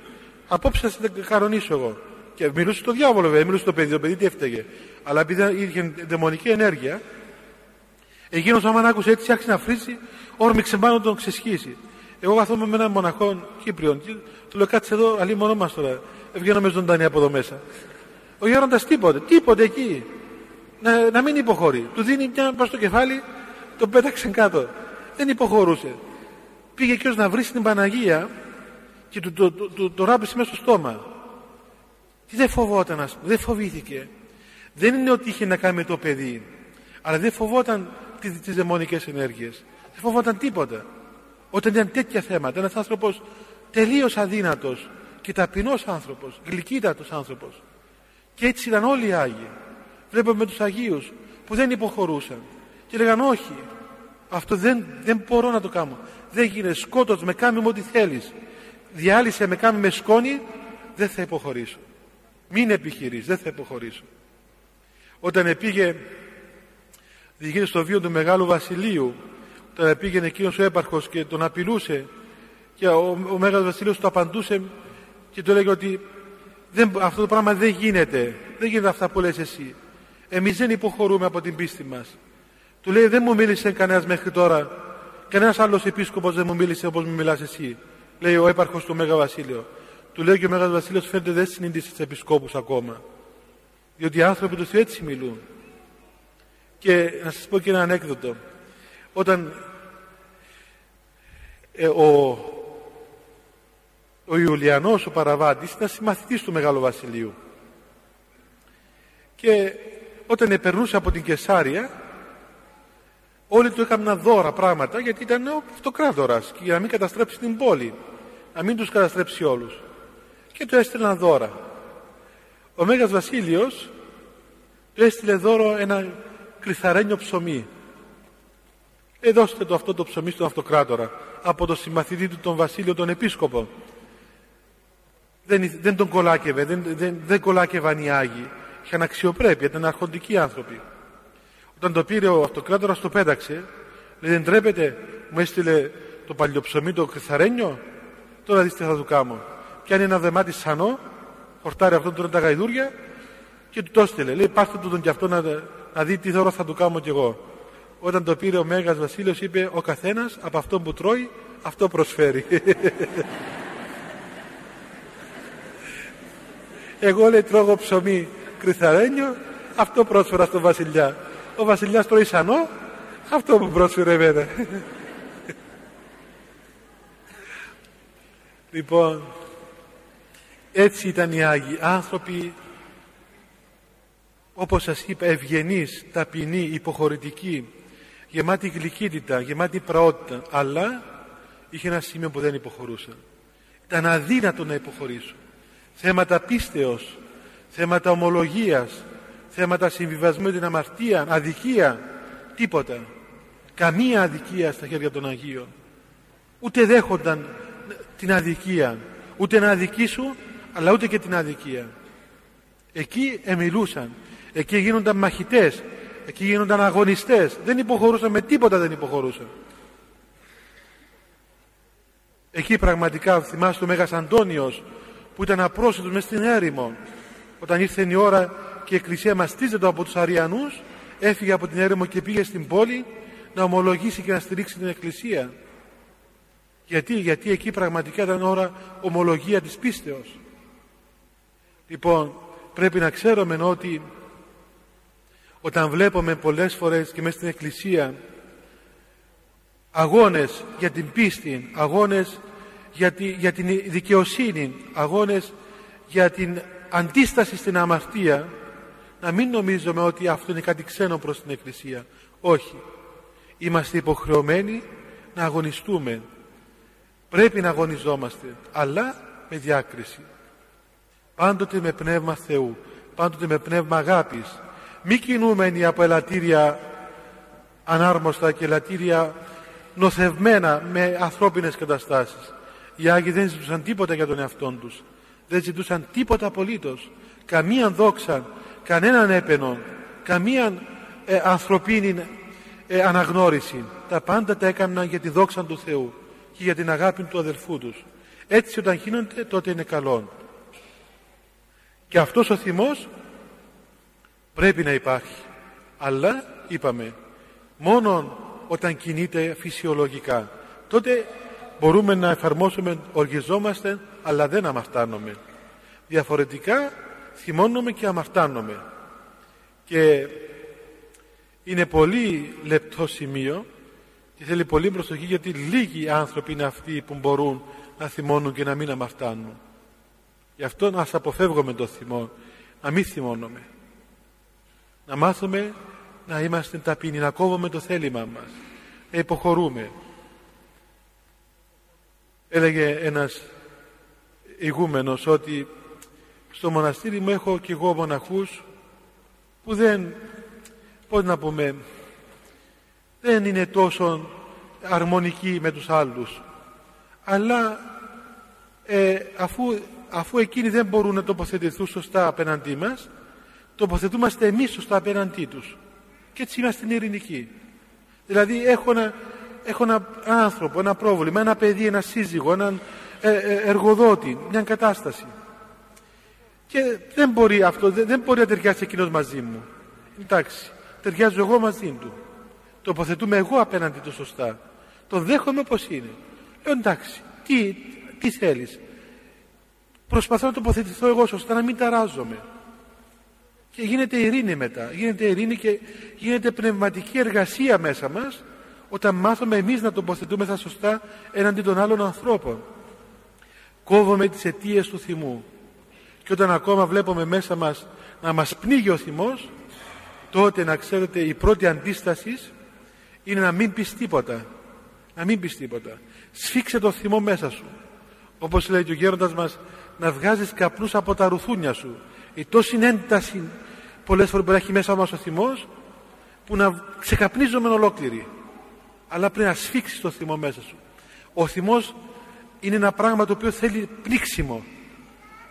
Απόψε θα σε κανονίσω εγώ. Και μιλούσε στο διάβολο, βέβαια, μιλούσε στο παιδί, το παιδί τι έφταιγε. Αλλά επειδή είχε δαιμονική ενέργεια, εκείνος άμα άκουσε έτσι, άρχισε να φρίσει, όρμηξε πάνω τον ξεσχίσει. Εγώ καθόμαι με έναν μοναχό Κύπριο, του λέω κάτσε εδώ, αλλή μόνο μας τώρα. Ευγαίνω με ζωντανή από εδώ μέσα. Ο γέροντας τίποτε, τίποτε εκεί. Να, να μην υποχωρεί. Του δίνει μια πας στο κεφάλι, τον πέταξε κάτω. Δεν υποχωρούσε. Πήγε και να βρει την Παναγία και του το, το, το, το ράπησε μέσα στο στόμα. Τι δεν φοβόταν, ας πούμε, δεν φοβήθηκε. Δεν είναι ότι είχε να κάνει με το παιδί, αλλά δεν φοβόταν τις τις δαιμονικές ενέργειες. Δεν φοβόταν τίποτα. Όταν ήταν τέτοια θέματα, ένας άνθρωπος τελείως αδύνατος και ταπεινός άνθρωπος, γλυκύτατος άνθρωπος. Και έτσι ήταν όλοι οι Άγιοι. Βλέπουμε τους Αγίους που δεν υποχωρούσαν. Και λέγαν όχι, αυτό δεν, δεν μπορώ να το κάνω. Δεν γίνεται σκότος, με κάνει με ό,τι θέλεις. Διάλυσε με κάνει με σκόνη, δεν θα υποχωρήσω. Μην επιχειρείς, δεν θα υποχωρήσω. Όταν πήγε, διηγείται στο βίο του Μεγάλου Βασιλείου, όταν πήγαινε εκείνος ο έπαρχος και τον απειλούσε και ο, ο Μέγας Βασιλείος του απαντούσε και του έλεγε ότι δεν, αυτό το πράγμα δεν γίνεται. Δεν γίνεται αυτά που λες εσύ. Εμείς δεν υποχωρούμε από την πίστη μας. Του λέει δεν μου μίλησε κανένας μέχρι τώρα. Κανένας άλλος επίσκοπος δεν μου μίλησε όπως μου μιλάς εσύ. Λέει ο έπαρχος του Μέγα Βασίλειο. Του λέει και ο Μέγας Βασίλειος φαίνεται δεν συνήθισε τις επισκόπους ακόμα. Διότι οι άνθρωποι τους έτσι μιλούν. Και να σας πω και ένα ανέκδοτο. Όταν ε, ο, ο Ιουλιανός ο Παραβάτης ήταν συμμαθητής του Μεγάλου Βασιλείου. Και όταν επερνούσε από την Κεσάρια όλοι του έκαναν δώρα πράγματα γιατί ήταν ο αυτοκράτορας και για να μην καταστρέψει την πόλη να μην τους καταστρέψει όλους. Και του έστειλαν δώρα. Ο Μέγας Βασίλειος του έστειλε δώρο ένα κρυθαρένιο ψωμί ε, δώστε το αυτό το ψωμί στον αυτοκράτορα από το συμμαθητή του τον Βασίλειο τον Επίσκοπο δεν, δεν τον κολάκευε, δεν, δεν, δεν κολάκευαν οι Άγιοι. Είχαν αξιοπρέπεια, ήταν αρχοντικοί άνθρωποι. Όταν το πήρε ο αυτοκράτορας το πέταξε, λέει δεν τρέπεται, μου έστειλε το παλιοψωμί το κρυθαρένιο, τώρα δεις τι θα του κάνω. Πιάνει ένα δεμάτι σανό, χορτάρει αυτό τώρα τα γαϊδούρια και του το έστειλε. Λέει πάρτε του τον και αυτό να, να δει τι δώρο θα του κάνω κι εγώ. Όταν το πήρε ο Μέγας Βασίλειος είπε ο καθένας από αυτό που τρώει αυτό προσφέρει. (laughs) Εγώ λέει τρώγω ψωμί κρυθαρένιο, αυτό πρόσφερα στον βασιλιά. Ο βασιλιάς τρώει σανό, αυτό που πρόσφερε εμένα. (laughs) Λοιπόν, έτσι ήταν οι Άγιοι άνθρωποι όπως σας είπα ευγενείς, ταπεινοί, υποχωρητικοί γεμάτοι γλυκύτητα, γεμάτοι πραότητα αλλά είχε ένα σημείο που δεν υποχωρούσαν. Ήταν αδύνατο να υποχωρήσουν. Θέματα πίστεως θέματα ομολογίας θέματα συμβιβασμού με την αμαρτία αδικία, τίποτα. Καμία αδικία στα χέρια των Αγίων. Ούτε δέχονταν την αδικία. Ούτε να αδικήσουν αλλά ούτε και την αδικία. Εκεί εμιλούσαν. Εκεί γίνονταν μαχητές εκεί γίνονταν αγωνιστές. Δεν υποχωρούσαν με τίποτα δεν υποχωρούσαν. Εκεί πραγματικά θυμάστε ο Μέγας Αντώνιος που ήταν απρόσιτος μέσα στην έρημο. Όταν ήρθε η ώρα και η εκκλησία μαστίζεται από τους Αριανούς έφυγε από την έρημο και πήγε στην πόλη να ομολογήσει και να στηρίξει την εκκλησία. Γιατί, γιατί εκεί πραγματικά ήταν ώρα ομολογία της πίστεως. Λοιπόν πρέπει να ξέρουμε ότι όταν βλέπουμε πολλές φορές και μέσα στην εκκλησία αγώνες για την πίστη αγώνες για, για την δικαιοσύνη αγώνες για την αντίσταση στην αμαρτία να μην νομίζουμε ότι αυτό είναι κάτι ξένο προς την Εκκλησία. Όχι. Είμαστε υποχρεωμένοι να αγωνιστούμε. Πρέπει να αγωνιζόμαστε αλλά με διάκριση. Πάντοτε με πνεύμα Θεού πάντοτε με πνεύμα αγάπης μη κινούμενοι από ελαττήρια ανάρμοστα και ελαττήρια νοθευμένα με ανθρώπινες καταστάσεις. Οι Άγιοι δεν ζητούσαν τίποτα για τον εαυτό τους. Δεν ζητούσαν τίποτα απολύτως. Καμίαν δόξα κανέναν έπαινο καμίαν ε, ανθρωπίνη ε, αναγνώριση τα πάντα τα έκαναν για τη δόξα του Θεού και για την αγάπη του αδελφού τους. Έτσι όταν γίνονται τότε είναι καλό και αυτός ο θυμός πρέπει να υπάρχει. Αλλά είπαμε μόνο όταν κινείται φυσιολογικά τότε μπορούμε να εφαρμόσουμε οργιζόμαστε αλλά δεν αμαρτάνομαι. Διαφορετικά θυμώνομαι και αμαρτάνομαι. Και είναι πολύ λεπτό σημείο και θέλει πολύ προσοχή γιατί λίγοι άνθρωποι είναι αυτοί που μπορούν να θυμώνουν και να μην αμαρτάνουν. Γι' αυτό να αποφεύγουμε το θυμό να μην θυμώνουμε να μάθουμε να είμαστε ταπεινοί να κόβουμε το θέλημά μας. Να υποχωρούμε. Έλεγε ένας ηγούμενος ότι στο μοναστήρι μου έχω και εγώ μοναχούς που δεν πώς να πούμε δεν είναι τόσο αρμονικοί με τους άλλους. Αλλά ε, αφού, αφού εκείνοι δεν μπορούν να τοποθετηθούν σωστά απέναντί μας τοποθετούμαστε εμείς σωστά απέναντί τους. Και έτσι είμαστε ειρηνικοί. Δηλαδή έχω ένα, έχω ένα άνθρωπο, ένα πρόβλημα, ένα παιδί, ένα σύζυγο, έναν ε, ε, εργοδότη, μια κατάσταση. Και δεν μπορεί αυτό, δεν μπορεί να ταιριάσει εκείνος μαζί μου. Εντάξει, ταιριάζω εγώ μαζί του. Τοποθετούμε εγώ απέναντι του σωστά. Το δέχομαι όπως είναι. Λέω εντάξει, τι, τι θέλεις. Προσπαθώ να τοποθετηθώ εγώ σωστά να μην ταράζομαι και γίνεται ειρήνη μετά. Γίνεται ειρήνη και γίνεται πνευματική εργασία μέσα μας όταν μάθουμε εμείς να τοποθετούμε θα σωστά έναντι των άλλων ανθρώπων. Κόβουμε τις αιτίες του θυμού. Και όταν ακόμα βλέπουμε μέσα μας να μας πνίγει ο θυμός τότε να ξέρετε η πρώτη αντίσταση είναι να μην πεις τίποτα. Να μην πεις τίποτα. Σφίξε το θυμό μέσα σου. Όπως λέει και ο γέροντας μας να βγάζεις καπνούς από τα ρουθούνια σου η τόση ένταση πολλές φορές μπορεί να έχει μέσα μας ο θυμός που να ξεκαπνίζουμε ολόκληρη. Αλλά πρέπει να σφίξεις το θυμό μέσα σου. Ο θυμός είναι ένα πράγμα το οποίο θέλει πνίξιμο.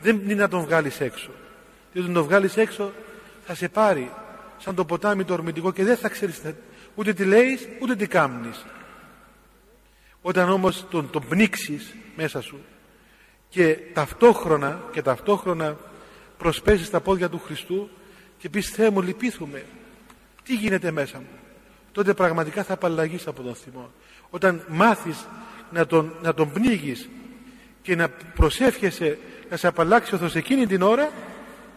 Δεν είναι να τον βγάλεις έξω. Διότι να τον βγάλεις έξω θα σε πάρει σαν το ποτάμι το ορμητικό και δεν θα ξέρεις ούτε τι λέεις ούτε τι κάμνεις. Όταν όμως τον, τον πνίξεις μέσα σου και ταυτόχρονα και ταυτόχρονα προσπέσεις τα πόδια του Χριστού και πεις Θεέ μου λυπήθουμε τι γίνεται μέσα μου; Τότε πραγματικά θα απαλλαγείς από τον θυμό. Όταν μάθεις να τον, να τον πνίγεις και να προσεύχεσαι να σε απαλλάξει ο Θεός εκείνη την ώρα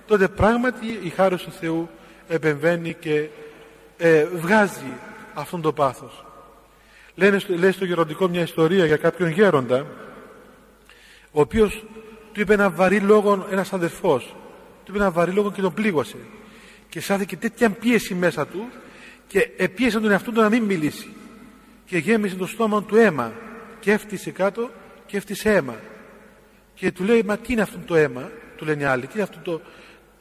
τότε πράγματι η χάρη του Θεού επεμβαίνει και ε, βγάζει αυτόν το πάθος Λένε, λέει στο γεροντικό μια ιστορία για κάποιον γέροντα ο οποίος του είπε ένα βαρύ λόγο ένας αδερφός του είπε ένα βαρύ λόγο και τον πλήγωσε. Και σάθηκε τέτοια πίεση μέσα του και επίεσε τον εαυτό του να μην μιλήσει. Και γέμισε το στόμα του αίμα. Και έφτισε κάτω και έφτισε αίμα. Και του λέει μα τι είναι αυτό το αίμα του λένε άλλοι. Τι είναι αυτό το,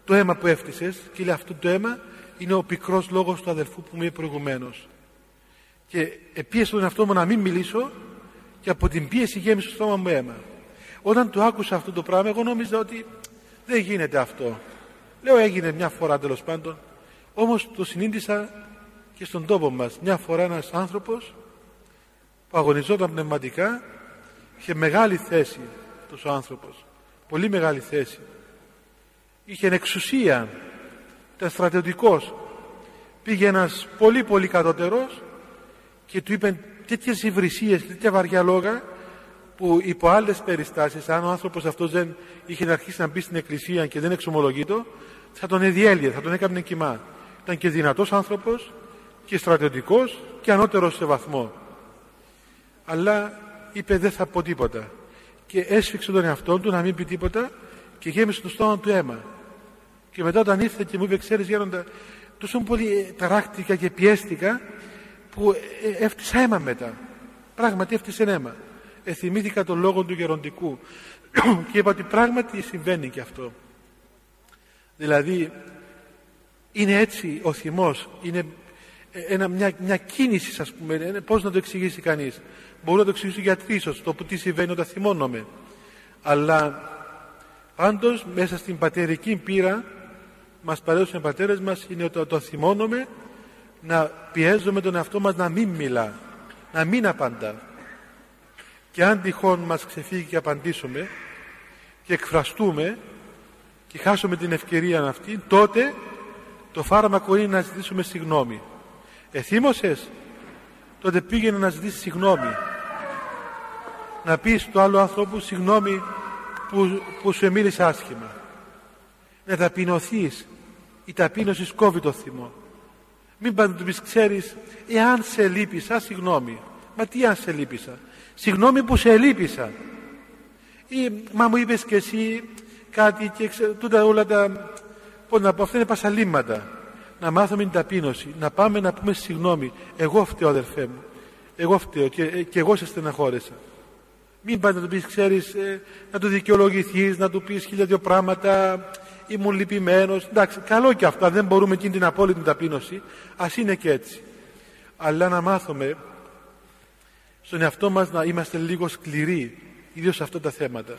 το αίμα που έφτισες και λέει αυτό το αίμα; Είναι ο πικρός λόγος του αδελφού που μου είπε προηγουμένως και επίεσε τον εαυτό μου να μην μιλήσω και από την πίεση γέμισε το στόμα μου αίμα. Όταν το άκουσα αυτό το πράγμα εγώ νόμιζα ότι δεν γίνεται αυτό. Λέω έγινε μια φορά τέλος πάντων. Όμως το συνήντησα και στον τόπο μας. Μια φορά ένας άνθρωπος που αγωνιζόταν πνευματικά είχε μεγάλη θέση αυτός ο άνθρωπος. Πολύ μεγάλη θέση. Είχε εξουσία. Ήταν στρατιωτικός. Πήγε ένας πολύ πολύ κατώτερος και του είπε τέτοιες υβρισίες τέτοια βαριά λόγα που υπό άλλες περιστάσεις αν ο άνθρωπος αυτός δεν είχε αρχίσει να μπει στην εκκλησία και δεν εξομολογείτο θα τον εδιέλυε, θα τον έκανε κοιμά. Ήταν και δυνατός άνθρωπος και στρατιωτικός και ανώτερος σε βαθμό. Αλλά είπε δεν θα πω τίποτα και έσφιξε τον εαυτό του να μην πει τίποτα και γέμισε το στόμα του αίμα. Και μετά όταν ήρθε και μου είπε ξέρεις Γέροντα τόσο πολύ ταράχτηκα και πιέστηκα που ε, έφτιασα αίμα μετά. Πράγματι έφτιασε αίμα εθυμήθηκα τον λόγο του γεροντικού (clears throat) και είπα ότι πράγματι συμβαίνει και αυτό. Δηλαδή είναι έτσι ο θυμός είναι ένα, μια, μια κίνηση ας πούμε πώς να το εξηγήσει κανείς. Μπορεί να το εξηγήσει γιατροί ίσως το που τι συμβαίνει όταν θυμώνομαι. Αλλά πάντως μέσα στην πατερική πείρα μας παρέδωσαν οι πατέρες μας είναι ότι το θυμώνομαι να πιέζουμε τον εαυτό μας να μην μιλά να μην απαντά και αν τυχόν μας ξεφύγει και απαντήσουμε και εκφραστούμε και χάσουμε την ευκαιρία αυτή τότε το φάρμακο είναι να ζητήσουμε συγγνώμη εθύμωσες τότε πήγαινε να ζητήσεις συγγνώμη να πεις του άλλου ανθρώπου συγγνώμη που, που σου εμίλησε άσχημα. Να ταπεινωθείς. Η ταπείνωση κόβει το θυμό. Μην πάντα του πεις ξέρεις εάν σε λύπησα συγγνώμη μα τι αν σε λύπησα; Συγγνώμη που σε λύπησα. Ή μα μου είπες και εσύ κάτι και τούτα όλα τα πώς να πω αυτά είναι πασαλήματα. Να μάθουμε την ταπείνωση να πάμε να πούμε συγγνώμη. Εγώ φταίω αδερφέ μου. Εγώ φταίω και, και εγώ σε στεναχώρεσα. Μην πάει να του πεις ξέρεις ε, να του δικαιολογηθείς να του πεις χίλια δυο πράγματα. Ήμουν λυπημένος. Εντάξει καλό και αυτό. Δεν μπορούμε εκείνη την απόλυτη ταπείνωση ας είναι και έτσι. Αλλά να μάθουμε στον εαυτό μας να είμαστε λίγο σκληροί ιδίως σε αυτά τα θέματα.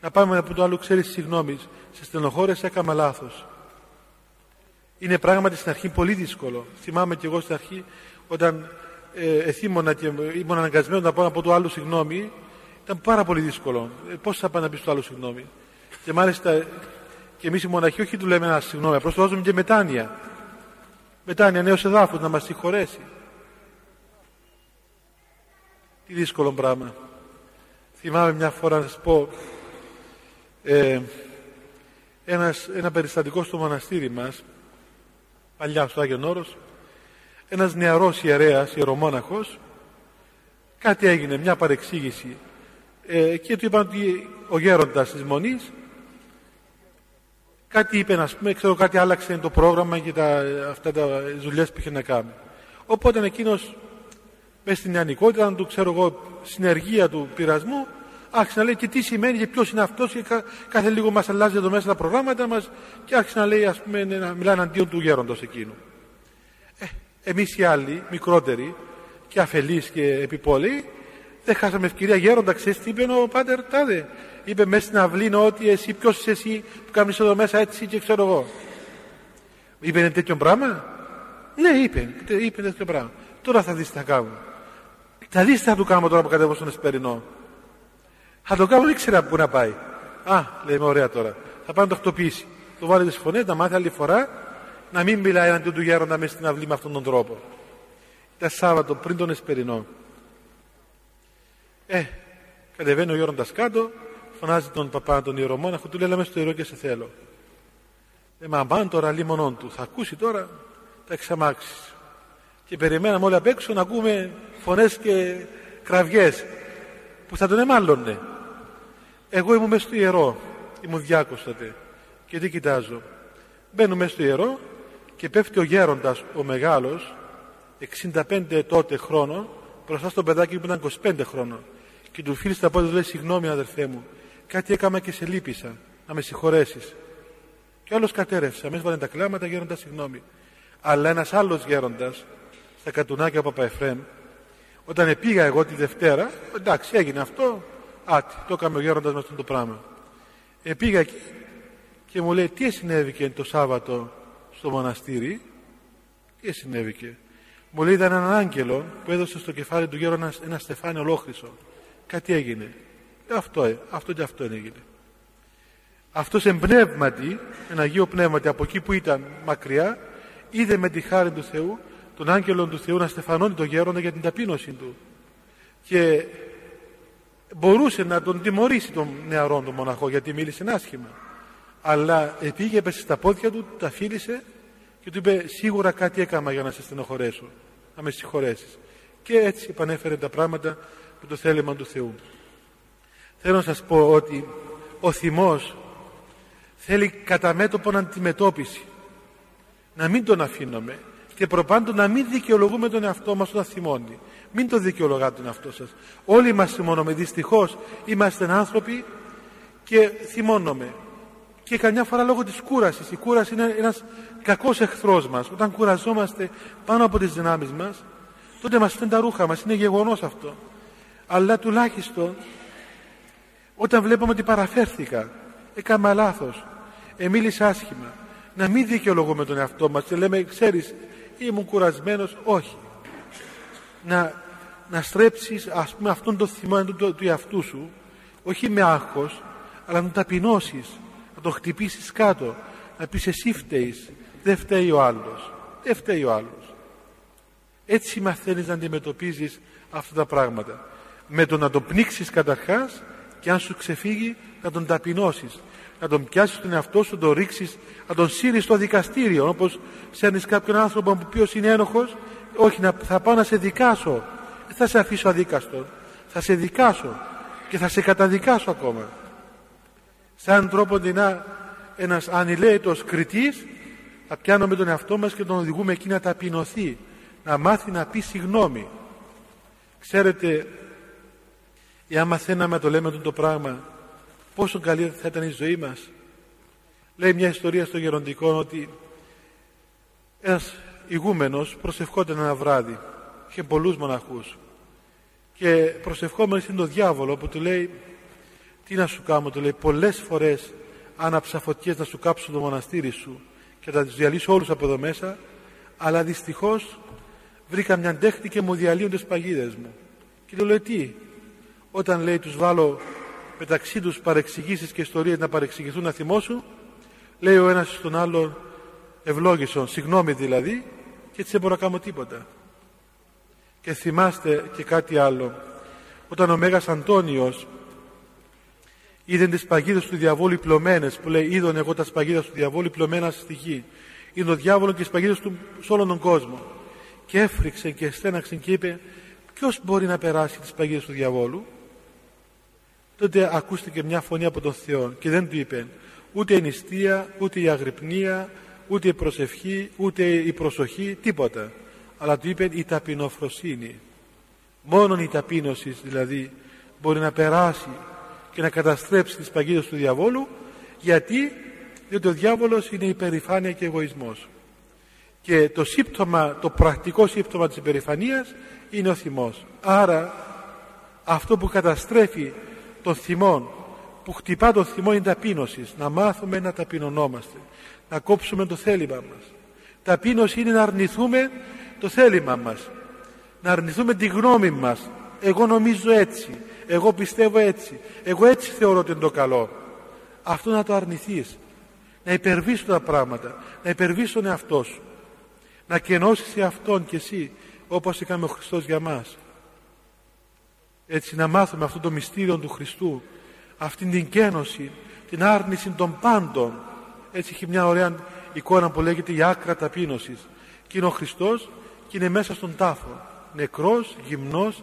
Να πάμε να πούμε το άλλο ξέρεις συγγνώμη σε στενοχώρες έκανα λάθος. Είναι πράγματι στην αρχή πολύ δύσκολο. Θυμάμαι και εγώ στην αρχή όταν ε, εθίμωνα και ήμουν αναγκασμένος να πω από το άλλο συγγνώμη ήταν πάρα πολύ δύσκολο. Ε, πώς θα πάει να πει το άλλο συγγνώμη. Και μάλιστα και εμείς οι μοναχοί όχι του λέμε ένα συγγνώμη απλώς το βάζουμε και μετάνοια. Μετάνοια νέος εδάφος να μας συγχωρέσει τι δύσκολο πράγμα. Θυμάμαι μια φορά να σας πω ε, ένας, ένα περιστατικό στο μοναστήρι μας παλιά στο Άγιον Όρος ένας νεαρός ιερέας, ιερομόναχος κάτι έγινε, μια παρεξήγηση. Ε, και του είπαν ότι ο γέροντας της Μονής κάτι είπε να πούμε, ξέρω κάτι άλλαξε το πρόγραμμα και τα, αυτά τα δουλειές που είχε να κάνει. Οπότε εκείνος μέσα στην νεανικότητα του ξέρω εγώ συνεργεία του πειρασμού άρχισε να λέει και τι σημαίνει και ποιος είναι αυτός και κάθε λίγο μας αλλάζει εδώ μέσα τα προγράμματα μας και άρχισε να λέει, ας πούμε, να μιλάει εναντίον του γέροντος εκείνου. Ε, Εμείς οι άλλοι, μικρότεροι και αφελείς και επιπόλαιοι, δεν χάσαμε ευκαιρία γέροντα. Ξέρεις τι είπε ο πάτερ; Τάδε. Είπε μέσα στην αυλή ότι εσύ, ποιος είσαι εσύ που κάνεις εδώ μέσα έτσι και ξέρω εγώ. Είπε τέτοιο πράγμα; Ναι, είπε, είπε τέτοιο πράγμα. Τώρα θα δεις τι θα κάνουμε. Θα δεις τι θα του κάνουμε τώρα που κατέβω στον Εσπερινό. Θα το κάνω, δεν ξέρω πού να πάει. Α, λέμε ωραία τώρα. Θα πάει να το χτυπήσει. Το βάλετε στι φωνές, να μάθει άλλη φορά να μην μιλάει εναντίον του γέροντα μέσα στην αυλή με αυτόν τον τρόπο. Ήταν Σάββατο πριν τον Εσπερινό. Ε, κατεβαίνει ο γέροντας κάτω, φωνάζει τον παπά, τον ιερομόναχο, του λέει: Λέμε στο ιερό και σε θέλω. Ε, μα πάνε τώρα λίμωνον του. Θα ακούσει τώρα τα εξαμάξεις. Και περιμέναμε όλοι απ' έξω να ακούμε φωνές και κραυγές που θα τον εμάλλωνε. εγώ ήμουν μέσα στο ιερό, ήμουν διάκος τότε και τι κοιτάζω. Μπαίνω μέσα στο ιερό και πέφτει ο γέροντας, ο μεγάλος, 65 τότε χρόνων, μπροστά στο παιδάκι που ήταν 25 χρόνων. Και του φίλησε τα πόδια του λέει: Συγγνώμη, αδερφέ μου, κάτι έκανα και σε λύπησα, να με συγχωρέσεις. Και άλλος κατέρευσε, αμέσως βάλε τα κλάματα, γέροντα, συγγνώμη. Αλλά ένας άλλος γέροντας, στα κατουνάκια από Παπαεφρέμ, όταν πήγα εγώ τη Δευτέρα, εντάξει, έγινε αυτό, άτι, το έκαμε ο γέροντας με αυτό το πράγμα. Επήγα εκεί και μου λέει: Τι συνέβηκε το Σάββατο στο μοναστήρι, τι συνέβηκε. Μου λέει ήταν έναν άγγελο που έδωσε στο κεφάλι του γέρου ένα, ένα στεφάνι ολόχρυσο. Κάτι έγινε. Ε, αυτό, ε, αυτό και αυτό έγινε. Αυτός εμπνεύματι, ένα Αγίο Πνεύματι από εκεί που ήταν μακριά, είδε με τη χάρη του Θεού τον άγγελο του Θεού να στεφανώνει τον γέροντα για την ταπείνωση του. Και μπορούσε να τον τιμωρήσει τον νεαρό τον μοναχό γιατί μίλησε άσχημα. Αλλά επήγε, έπεσε στα πόδια του, τα φίλησε και του είπε σίγουρα κάτι έκανα για να σε στενοχωρέσω, να με συγχωρέσεις. Και έτσι επανέφερε τα πράγματα με το θέλημα του Θεού. Θέλω να σας πω ότι ο θυμός θέλει κατά μέτωπον αντιμετώπιση. Να μην τον αφήνουμε και προπάντων να μην δικαιολογούμε τον εαυτό μας όταν θυμώνει. Μην το δικαιολογάτε τον εαυτό σας. Όλοι μας θυμώνουμε. Δυστυχώς είμαστε άνθρωποι και θυμώνουμε. Και καμιά φορά λόγω της κούρασης. Η κούραση είναι ένας κακός εχθρός μας. Όταν κουραζόμαστε πάνω από τις δυνάμεις μας, τότε μας φαίνουν τα ρούχα μας. Είναι γεγονός αυτό. Αλλά τουλάχιστον όταν βλέπουμε ότι παραφέρθηκα, έκανα λάθος, εμίλησα άσχημα, να μην δικαιολογούμε τον εαυτό μας και λέμε, ξέρεις, ήμουν κουρασμένος, όχι. Να, να στρέψεις, ας πούμε, αυτόν τον θυμό του, του, του εαυτού σου, όχι με άγχος, αλλά να ταπεινώσεις, να το χτυπήσεις κάτω, να πεις εσύ φταίεις, δεν φταίει ο άλλος, δεν φταίει ο άλλος. Έτσι μαθαίνεις να αντιμετωπίζεις αυτά τα πράγματα. Με το να το πνίξεις καταρχάς και αν σου ξεφύγει να τον ταπεινώσεις να τον πιάσεις τον εαυτό σου, να τον ρίξεις, να τον σύρεις στο δικαστήριο όπως σέρνεις κάποιον άνθρωπο που ποιος είναι ένοχος. Όχι να, θα πάω να σε δικάσω. Δεν θα σε αφήσω αδίκαστο. Θα σε δικάσω και θα σε καταδικάσω ακόμα. Σαν τρόπο δεινά ένας ανηλέητος κριτής θα πιάνουμε τον εαυτό μας και τον οδηγούμε εκεί να ταπεινωθεί να μάθει να πει συγγνώμη ξέρετε εάν μαθαίναμε να το λέμε αυτό το πράγμα πόσο καλή θα ήταν η ζωή μας. Λέει μια ιστορία στο γεροντικό ότι ένας ηγούμενος προσευχόταν ένα βράδυ είχε πολλούς μοναχούς και προσευχόμενος είναι το διάβολο που του λέει τι να σου κάνω του λέει πολλές φορές άναψα φωτιές να σου κάψω το μοναστήρι σου και θα τους διαλύσω όλους από εδώ μέσα αλλά δυστυχώς βρήκα μια τέχνη και μου διαλύουν τις παγίδες μου και του λέει τι όταν λέει τους βάλω μεταξύ τους παρεξηγήσεις και ιστορίες να παρεξηγηθούν να θυμώσουν λέει ο ένας στον άλλον ευλόγησον, συγγνώμη δηλαδή και έτσι δεν μπορώ να κάνω τίποτα. Και θυμάστε και κάτι άλλο. Όταν ο Μέγας Αντώνιος είδε τις παγίδες του διαβόλου πλωμένες που λέει είδον εγώ τα σπαγίδα του διαβόλου πλωμένα στη γη. Είδε ο διάβολος και τις παγίδες του σε όλον τον κόσμο και έφρυξε και στέναξε και είπε ποιος μπορεί να περάσει τις παγίδες του διαβόλου τότε ακούστηκε μια φωνή από τον Θεό και δεν του είπε ούτε η νηστεία, ούτε η αγρυπνία, ούτε η προσευχή, ούτε η προσοχή, τίποτα. Αλλά του είπε η ταπεινοφροσύνη. Μόνον η ταπείνωσης δηλαδή μπορεί να περάσει και να καταστρέψει τις παγίδες του διαβόλου γιατί διότι ο διάβολος είναι υπερηφάνεια και εγωισμός. Και το σύμπτωμα, το πρακτικό σύμπτωμα της υπερηφανίας είναι ο θυμός. Άρα αυτό που καταστρέφει των θυμών που χτυπά το θυμό είναι ταπείνωσης. Να μάθουμε να ταπεινωνόμαστε. Να κόψουμε το θέλημα μας. Ταπείνωση είναι να αρνηθούμε το θέλημα μας. Να αρνηθούμε τη γνώμη μας. Εγώ νομίζω έτσι. Εγώ πιστεύω έτσι. Εγώ έτσι θεωρώ ότι είναι το καλό. Αυτό να το αρνηθείς. Να υπερβείς τα πράγματα. Να υπερβείς τον εαυτό σου. Να κενώσεις αυτόν και εσύ όπως έκανε ο Χριστός για μας έτσι να μάθουμε αυτό το μυστήριο του Χριστού αυτήν την κένωση την άρνηση των πάντων. Έτσι έχει μια ωραία εικόνα που λέγεται η άκρα ταπείνωσης. Και είναι ο Χριστός και είναι μέσα στον τάφο. Νεκρός, γυμνός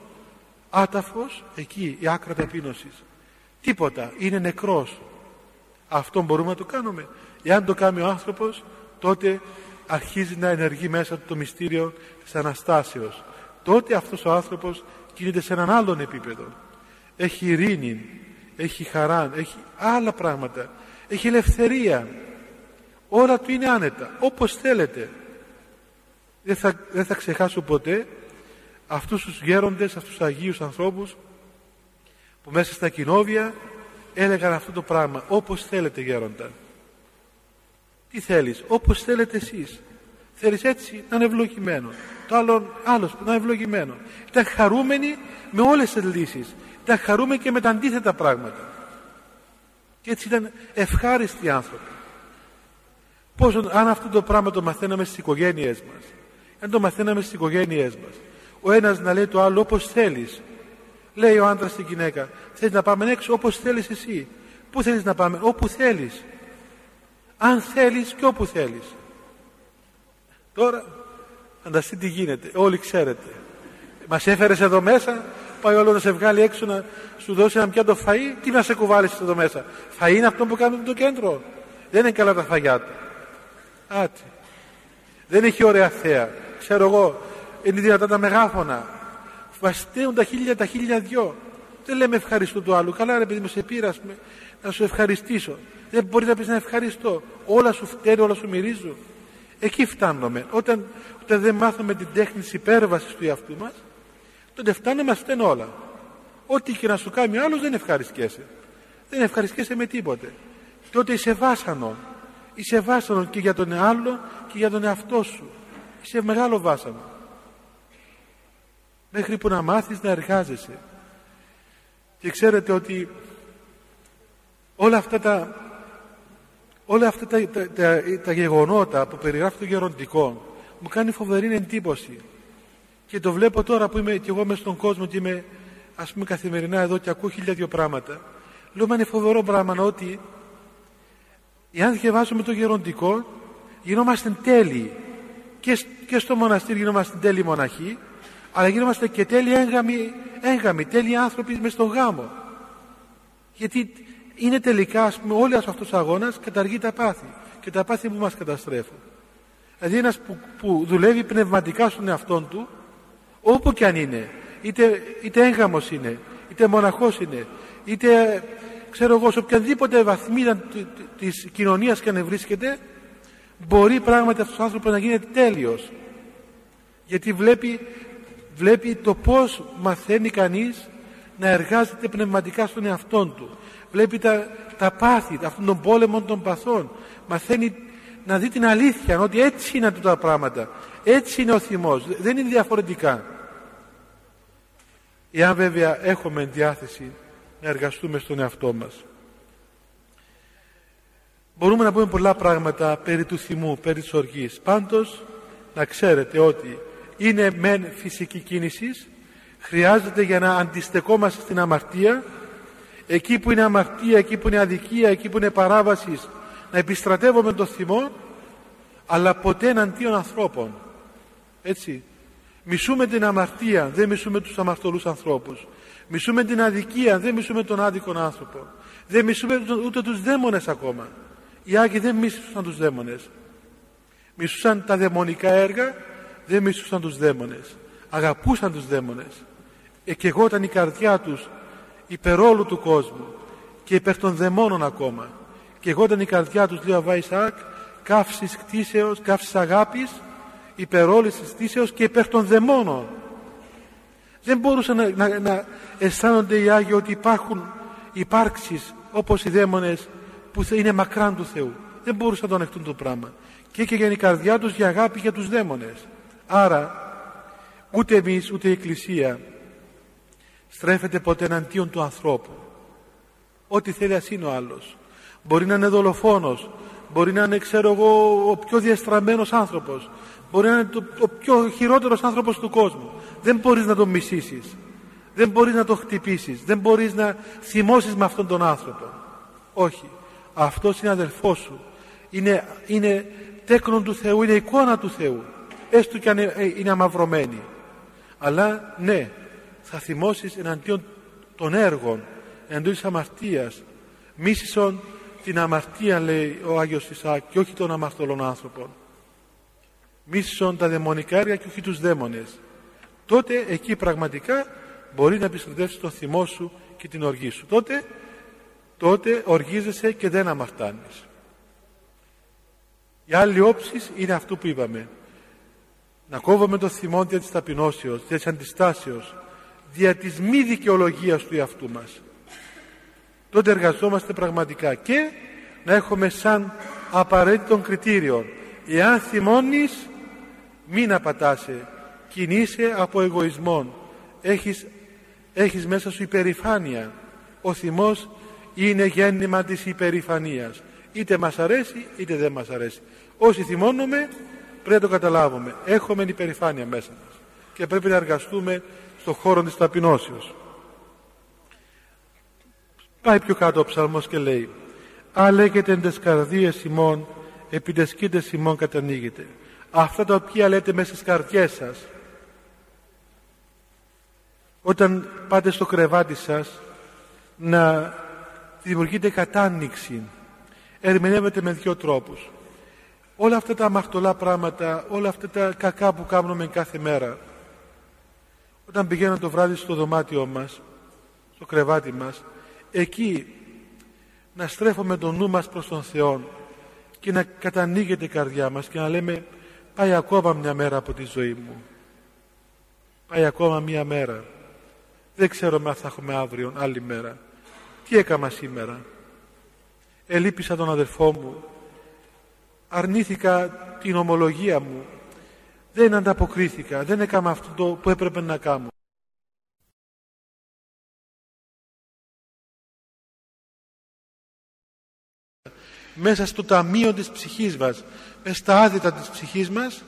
άταφος εκεί η άκρα ταπείνωσης. Τίποτα. Είναι νεκρός. Αυτό μπορούμε να το κάνουμε. Εάν το κάνει ο άνθρωπος τότε αρχίζει να ενεργεί μέσα του το μυστήριο της Αναστάσεως. Τότε αυτός ο άνθρωπος κινείται σε έναν άλλον επίπεδο. Έχει ειρήνη έχει χαρά έχει άλλα πράγματα. Έχει ελευθερία. Όλα του είναι άνετα όπως θέλετε. Δεν θα, δεν θα ξεχάσω ποτέ αυτούς τους γέροντες, αυτούς τους Αγίους ανθρώπους που μέσα στα κοινόβια έλεγαν αυτό το πράγμα. Όπως θέλετε γέροντα. Τι θέλεις όπως θέλετε εσείς θέλεις έτσι να είναι ευλογημένο. Το άλλο άλλος να είναι ευλογημένο. Ήταν χαρούμενοι με όλες τις λύσεις. Ήταν χαρούμενοι και με τα αντίθετα πράγματα. Και έτσι ήταν ευχάριστοι άνθρωποι. Πόσο, αν αυτό το πράγμα το μαθαίναμε στις οικογένειές μας. Αν το μαθαίναμε στις οικογένειές μας. Ο ένας να λέει το άλλο όπως θέλεις. Λέει ο άντρας στην γυναίκα θέλεις να πάμε έξω όπως θέλεις εσύ. Πού θέλεις να πάμε; Όπου θέλεις. Αν θέλεις και όπου θέλεις τώρα φανταστείτε τι γίνεται. Όλοι ξέρετε. Μας έφερες εδώ μέσα πάει όλο να σε βγάλει έξω να σου δώσει ένα πιάτο φαΐ. Τι να σε κουβάλεις εδώ μέσα. Φαΐ είναι αυτό που κάνουμε το κέντρο. Δεν είναι καλά τα φαγιά του. Άτσι. Δεν έχει ωραία θέα. Ξέρω εγώ είναι δυνατά τα μεγάφωνα. Βαστέουν τα χίλια τα χίλια δυο. Δεν λέμε ευχαριστώ του άλλου. Καλά ρε παιδί μου σε πήρα να σου ευχαριστήσω. Δεν μπορείς να πεις να ευχαριστώ. Όλα σου φταίνουν όλα σου μυρίζουν εκεί φτάνουμε. Όταν, όταν δεν μάθουμε την τέχνη της υπέρβασης του εαυτού μας τότε φτάνουμε μας φταίνουν όλα. Ό,τι και να σου κάνει ο άλλος δεν ευχαριστιέσαι. Δεν ευχαριστιέσαι με τίποτε. Τότε είσαι βάσανο είσαι βάσανο και για τον άλλο και για τον εαυτό σου. Είσαι μεγάλο βάσανο. Μέχρι που να μάθεις να εργάζεσαι. Και ξέρετε ότι όλα αυτά τα όλα αυτά τα, τα, τα, γεγονότα που περιγράφει το γεροντικό μου κάνει φοβερή εντύπωση. Και το βλέπω τώρα που είμαι και εγώ μέσα στον κόσμο και είμαι ας πούμε καθημερινά εδώ και ακούω χίλια δυο πράγματα. Λέω μα είναι φοβερό πράγμα ότι εάν διαβάζουμε το γεροντικό γινόμαστε τέλειοι. Και, και στο μοναστήρι γινόμαστε τέλειοι μοναχοί αλλά γινόμαστε και τέλειοι έγγαμοι, έγγαμοι τέλειοι άνθρωποι μες στον γάμο. Γιατί είναι τελικά ας πούμε όλοι αυτός ο αγώνας καταργεί τα πάθη και τα πάθη που μας καταστρέφουν. Δηλαδή ένας που, που δουλεύει πνευματικά στον εαυτό του όπου και αν είναι είτε, είτε έγγαμος είναι είτε μοναχός είναι είτε ξέρω εγώ σε οποιαδήποτε βαθμίδα της κοινωνίας και αν βρίσκεται μπορεί πράγματι αυτός ο άνθρωπος να γίνεται τέλειος. Γιατί βλέπει, βλέπει το πως μαθαίνει κανείς να εργάζεται πνευματικά στον εαυτό του βλέπει τα, τα πάθη αυτών των πόλεμων των παθών. Μαθαίνει να δει την αλήθεια ότι έτσι είναι τα πράγματα. Έτσι είναι ο θυμός. Δεν είναι διαφορετικά. Εάν βέβαια έχουμε διάθεση να εργαστούμε στον εαυτό μας μπορούμε να πούμε πολλά πράγματα περί του θυμού, περί της οργής. Πάντως να ξέρετε ότι είναι μεν φυσική κίνησης χρειάζεται για να αντιστεκόμαστε στην αμαρτία εκεί που είναι αμαρτία, εκεί που είναι αδικία, εκεί που είναι παράβασης να επιστρατεύουμε το θυμό αλλά ποτέ εναντίον ανθρώπων. Έτσι. Μισούμε την αμαρτία δεν μισούμε τους αμαρτωλούς ανθρώπους. Μισούμε την αδικία δεν μισούμε τον άδικον άνθρωπο. Δεν μισούμε ούτε τους δαίμονες ακόμα. Οι Άγιοι δεν μίσουσαν τους δαίμονες. Μισούσαν τα δαιμονικά έργα δεν μισούσαν τους δαίμονες. Αγαπούσαν τους δαίμονες. Εκεγόταν η καρδιά τους υπερ όλου του κόσμου και υπέρ των δαιμόνων ακόμα. Και εγώ ήταν η καρδιά τους λέει ο Βαϊσάκ καύσης κτίσεως, καύσης αγάπης υπέρ όλης της κτίσεως και υπέρ των δαιμόνων. Δεν μπορούσαν να, να, να αισθάνονται οι Άγιοι ότι υπάρχουν υπάρξεις όπως οι δαίμονες που είναι μακράν του Θεού. Δεν μπορούσαν να το ανεχτούν το πράγμα. Και και για η καρδιά τους για αγάπη για τους δαίμονες. Άρα ούτε εμείς ούτε η Εκκλησία στρέφεται ποτέ εναντίον του ανθρώπου. Ό,τι θέλει ας είναι ο άλλος. Μπορεί να είναι δολοφόνος, μπορεί να είναι ξέρω εγώ ο πιο διαστραμμένος άνθρωπος, μπορεί να είναι το, ο πιο χειρότερος άνθρωπος του κόσμου. Δεν μπορείς να τον μισήσεις, δεν μπορείς να τον χτυπήσεις, δεν μπορείς να θυμώσεις με αυτόν τον άνθρωπο. Όχι. Αυτός είναι αδελφός σου. Είναι, είναι τέκνον του Θεού, είναι εικόνα του Θεού. Έστω και αν είναι, είναι αμαυρωμένη. Αλλά ναι, θα θυμώσεις εναντίον των έργων, εντός της αμαρτίας. Μίσησον την αμαρτία λέει ο Άγιος Ισάκ και όχι των αμαρτωλών άνθρωπων. Μίσησον τα δαιμονικά και όχι τους δαίμονες. Τότε εκεί πραγματικά μπορεί να επιστρέψει το θυμό σου και την οργή σου. Τότε, τότε οργίζεσαι και δεν αμαρτάνεις. Η άλλη όψη είναι αυτό που είπαμε. Να κόβουμε το θυμό δια της ταπεινώσεως, δια της αντιστάσεως, δια της μη δικαιολογίας του εαυτού μας. Τότε εργαζόμαστε πραγματικά και να έχουμε σαν απαραίτητο κριτήριο εάν θυμώνεις μην απατάσαι κινείσαι από εγωισμό έχεις, έχεις μέσα σου υπερηφάνεια. Ο θυμός είναι γέννημα της υπερηφανίας. Είτε μας αρέσει είτε δεν μας αρέσει. Όσοι θυμώνουμε πρέπει να το καταλάβουμε. Έχουμε υπερηφάνεια μέσα μας. Και πρέπει να εργαστούμε στον χώρο της ταπεινώσεως πάει πιο κάτω ο ψαλμός και λέει «Α λέγεται τες καρδίες ημών, επί τες κοίτες ημών κατανοίγεται». Αυτά τα οποία λέτε μέσα στις καρδιές σας. Όταν πάτε στο κρεβάτι σας, να δημιουργείτε κατάνοιξη. Ερμηνεύετε με δύο τρόπους. Όλα αυτά τα αμαρτωλά πράγματα, όλα αυτά τα κακά που κάνουμε κάθε μέρα, όταν πηγαίνω το βράδυ στο δωμάτιό μας, στο κρεβάτι μας, εκεί να στρέφουμε το νου μας προς τον Θεό και να κατανοίγεται η καρδιά μας και να λέμε πάει ακόμα μια μέρα από τη ζωή μου. Πάει ακόμα μια μέρα. Δεν ξέρω αν θα έχουμε αύριο άλλη μέρα. Τι έκανα σήμερα. Ελείπησα τον αδερφό μου. Αρνήθηκα την ομολογία μου δεν ανταποκρίθηκα δεν έκανα αυτό το που έπρεπε να κάνω. Μέσα στο ταμείο της ψυχής μας μέσα στα άδυτα της ψυχής μας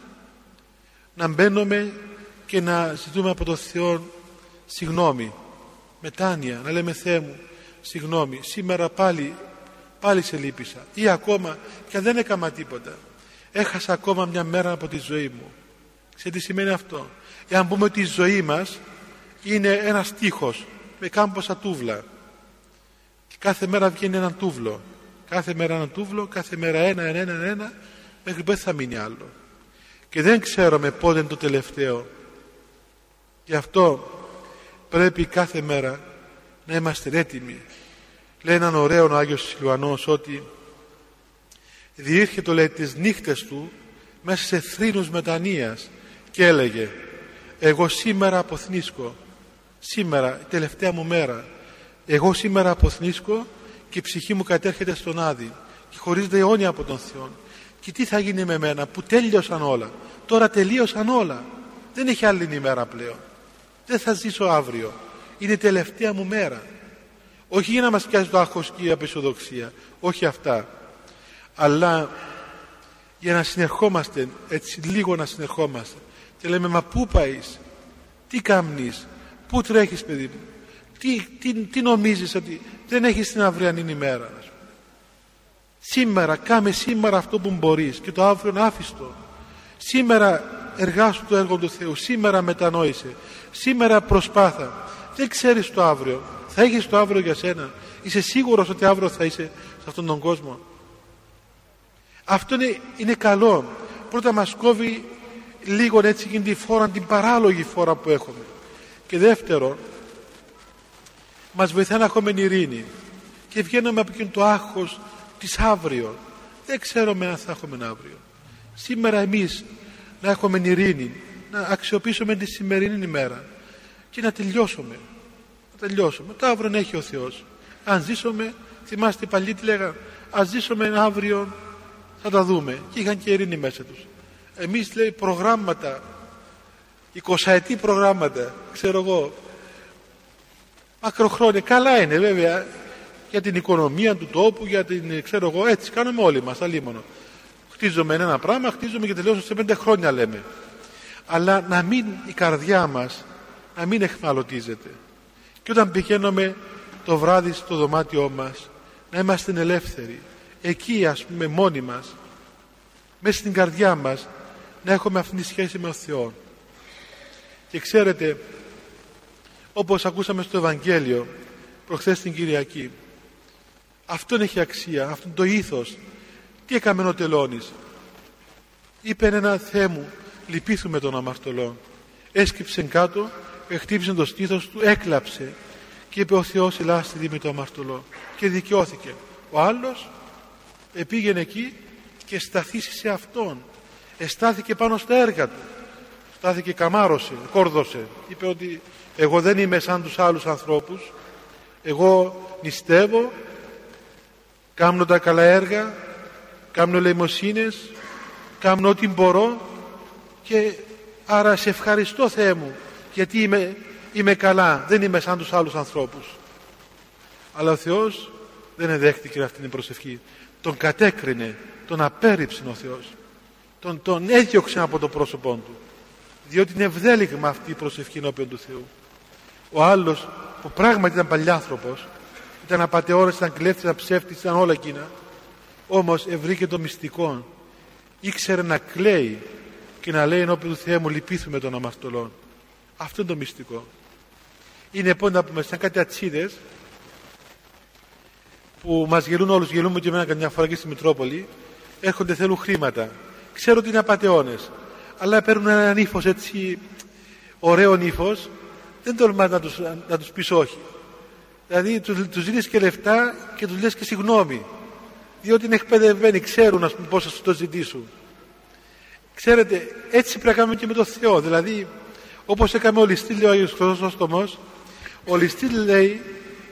να μπαίνουμε και να ζητούμε από τον Θεό συγνώμη μετάνοια να λέμε Θεέ μου συγνώμη σήμερα πάλι πάλι σε λύπησα ή ακόμα και αν δεν έκανα τίποτα έχασα ακόμα μια μέρα από τη ζωή μου σε τι σημαίνει αυτό; Εάν πούμε ότι η ζωή μας είναι ένα τείχος με κάμποσα τούβλα και κάθε μέρα βγαίνει ένα τούβλο κάθε μέρα ένα τούβλο, κάθε μέρα ένα, ένα, ένα, ένα μέχρι πότε θα μείνει άλλο. Και δεν ξέρουμε πότε είναι το τελευταίο. Γι' αυτό πρέπει κάθε μέρα να είμαστε έτοιμοι. Λέει έναν ωραίο ο Άγιος Σιλουανός ότι διήρχε λέει τις νύχτες του μέσα σε θρήνους μετανοίας και έλεγε εγώ σήμερα αποθνίσκω σήμερα η τελευταία μου μέρα εγώ σήμερα αποθνίσκω και η ψυχή μου κατέρχεται στον Άδη και χωρίζεται αιώνια από τον Θεό και τι θα γίνει με μένα που τέλειωσαν όλα; Τώρα τελείωσαν όλα. Δεν έχει άλλη ημέρα πλέον. Δεν θα ζήσω αύριο. Είναι η τελευταία μου μέρα. Όχι για να μας πιάσει το άγχος και η απεσιοδοξία όχι αυτά. Αλλά για να συνερχόμαστε έτσι λίγο να συνερχόμαστε και λέμε μα πού πάεις; Τι κάμνεις; Πού τρέχεις παιδί μου; Τι, τι, τι νομίζεις ότι δεν έχεις την αυριανή ημέρα σήμερα κάμε σήμερα αυτό που μπορείς και το αύριο να άφηστο σήμερα εργάσου το έργο του Θεού σήμερα μετανόησε σήμερα προσπάθα. Δεν ξέρεις το αύριο. Θα έχεις το αύριο για σένα. Είσαι σίγουρος ότι αύριο θα είσαι σε αυτόν τον κόσμο αυτό είναι, είναι καλό. Πρώτα μας κόβει λίγο έτσι γίνει τη φόρα την παράλογη φόρα που έχουμε. Και δεύτερο μας βοηθά να έχουμε ειρήνη. Και βγαίνουμε από εκείνο το άγχος της αύριο. Δεν ξέρουμε αν θα έχουμε αύριο. Σήμερα εμείς να έχουμε ειρήνη να αξιοποιήσουμε τη σημερινή ημέρα και να τελειώσουμε. Να τελειώσουμε. Το αύριο να έχει ο Θεός. Αν ζήσουμε θυμάστε παλιοί τι λέγανε αν ζήσουμε αύριο θα τα δούμε και είχαν και ειρήνη μέσα τους εμείς λέει προγράμματα 20 ετή προγράμματα ξέρω εγώ μακροχρόνια. Καλά είναι βέβαια για την οικονομία του τόπου, για την ξέρω εγώ, έτσι κάνουμε όλοι μας, αλίμονο. Χτίζουμε ένα πράγμα, χτίζουμε και τελειώσουμε σε πέντε χρόνια λέμε. Αλλά να μην η καρδιά μας, να μην εχμαλωτίζεται. Και όταν πηγαίνουμε το βράδυ στο δωμάτιό μας, να είμαστε ελεύθεροι. Εκεί ας πούμε μόνοι μας, μέσα στην καρδιά μας, να έχουμε αυτή τη σχέση με τον Θεό. Και ξέρετε, όπως ακούσαμε στο Ευαγγέλιο προχθές την Κυριακή. Αυτό έχει αξία, αυτό το ήθος. Τι έκαμε ο Τελώνης; Είπε ένα Θεέ μου, λυπήθουμε τον αμαρτωλό. Έσκυψε κάτω, χτύπησε το στήθος του, έκλαψε και είπε ο Θεός ελάστη με το αμαρτωλό και δικαιώθηκε. Ο άλλος πήγαινε εκεί και σταθήσει σε Αυτόν. Εστάθηκε πάνω στα έργα του. Στάθηκε καμάρωσε, κόρδωσε. Είπε ότι εγώ δεν είμαι σαν τους άλλους ανθρώπους. Εγώ νηστεύω, κάνω τα καλά έργα, κάνω λαιμοσύνες, κάνω ό,τι μπορώ και άρα σε ευχαριστώ Θεέ μου γιατί είμαι, είμαι καλά, δεν είμαι σαν τους άλλους ανθρώπους. Αλλά ο Θεός δεν εδέχτηκε αυτή την προσευχή. Τον κατέκρινε, τον απέρριψε ο Θεός. Τον, τον έδιωξε από το πρόσωπό του. Διότι είναι ευδέλιγμα αυτή η προσευχή ενώπιον του Θεού. Ο άλλος που πράγματι ήταν παλιάνθρωπος, ήταν απατεώρας, ήταν κλέφτης, ήταν ψεύτης, ήταν όλα εκείνα, όμως ευρήκε το μυστικό. Ήξερε να κλαίει και να λέει ενώπιον του Θεού μου λυπήθουμε των αμαρτωλών. Αυτό είναι το μυστικό. Είναι λοιπόν να πούμε σαν κάτι ατσίδες που μας γελούν όλους, γελούμε και εμένα καμιά φορά και στη Μητρόπολη, έρχονται θέλουν χρήματα. Ξέρω ότι είναι απαταιώνες, αλλά παίρνουν έναν ύφος έτσι, ωραίο ύφος, δεν τολμάς να τους, να τους πεις όχι. Δηλαδή τους, τους δίνεις και λεφτά και τους λες και συγγνώμη. Διότι είναι εκπαιδευμένοι, ξέρουν ας πούμε, πώς θα σου το ζητήσουν. Ξέρετε, έτσι πρέπει να κάνουμε και με το Θεό. Δηλαδή, όπως έκαμε ο Ληστή, λέει ο Άγιος Χρυσόστομος, ο Ληστή λέει,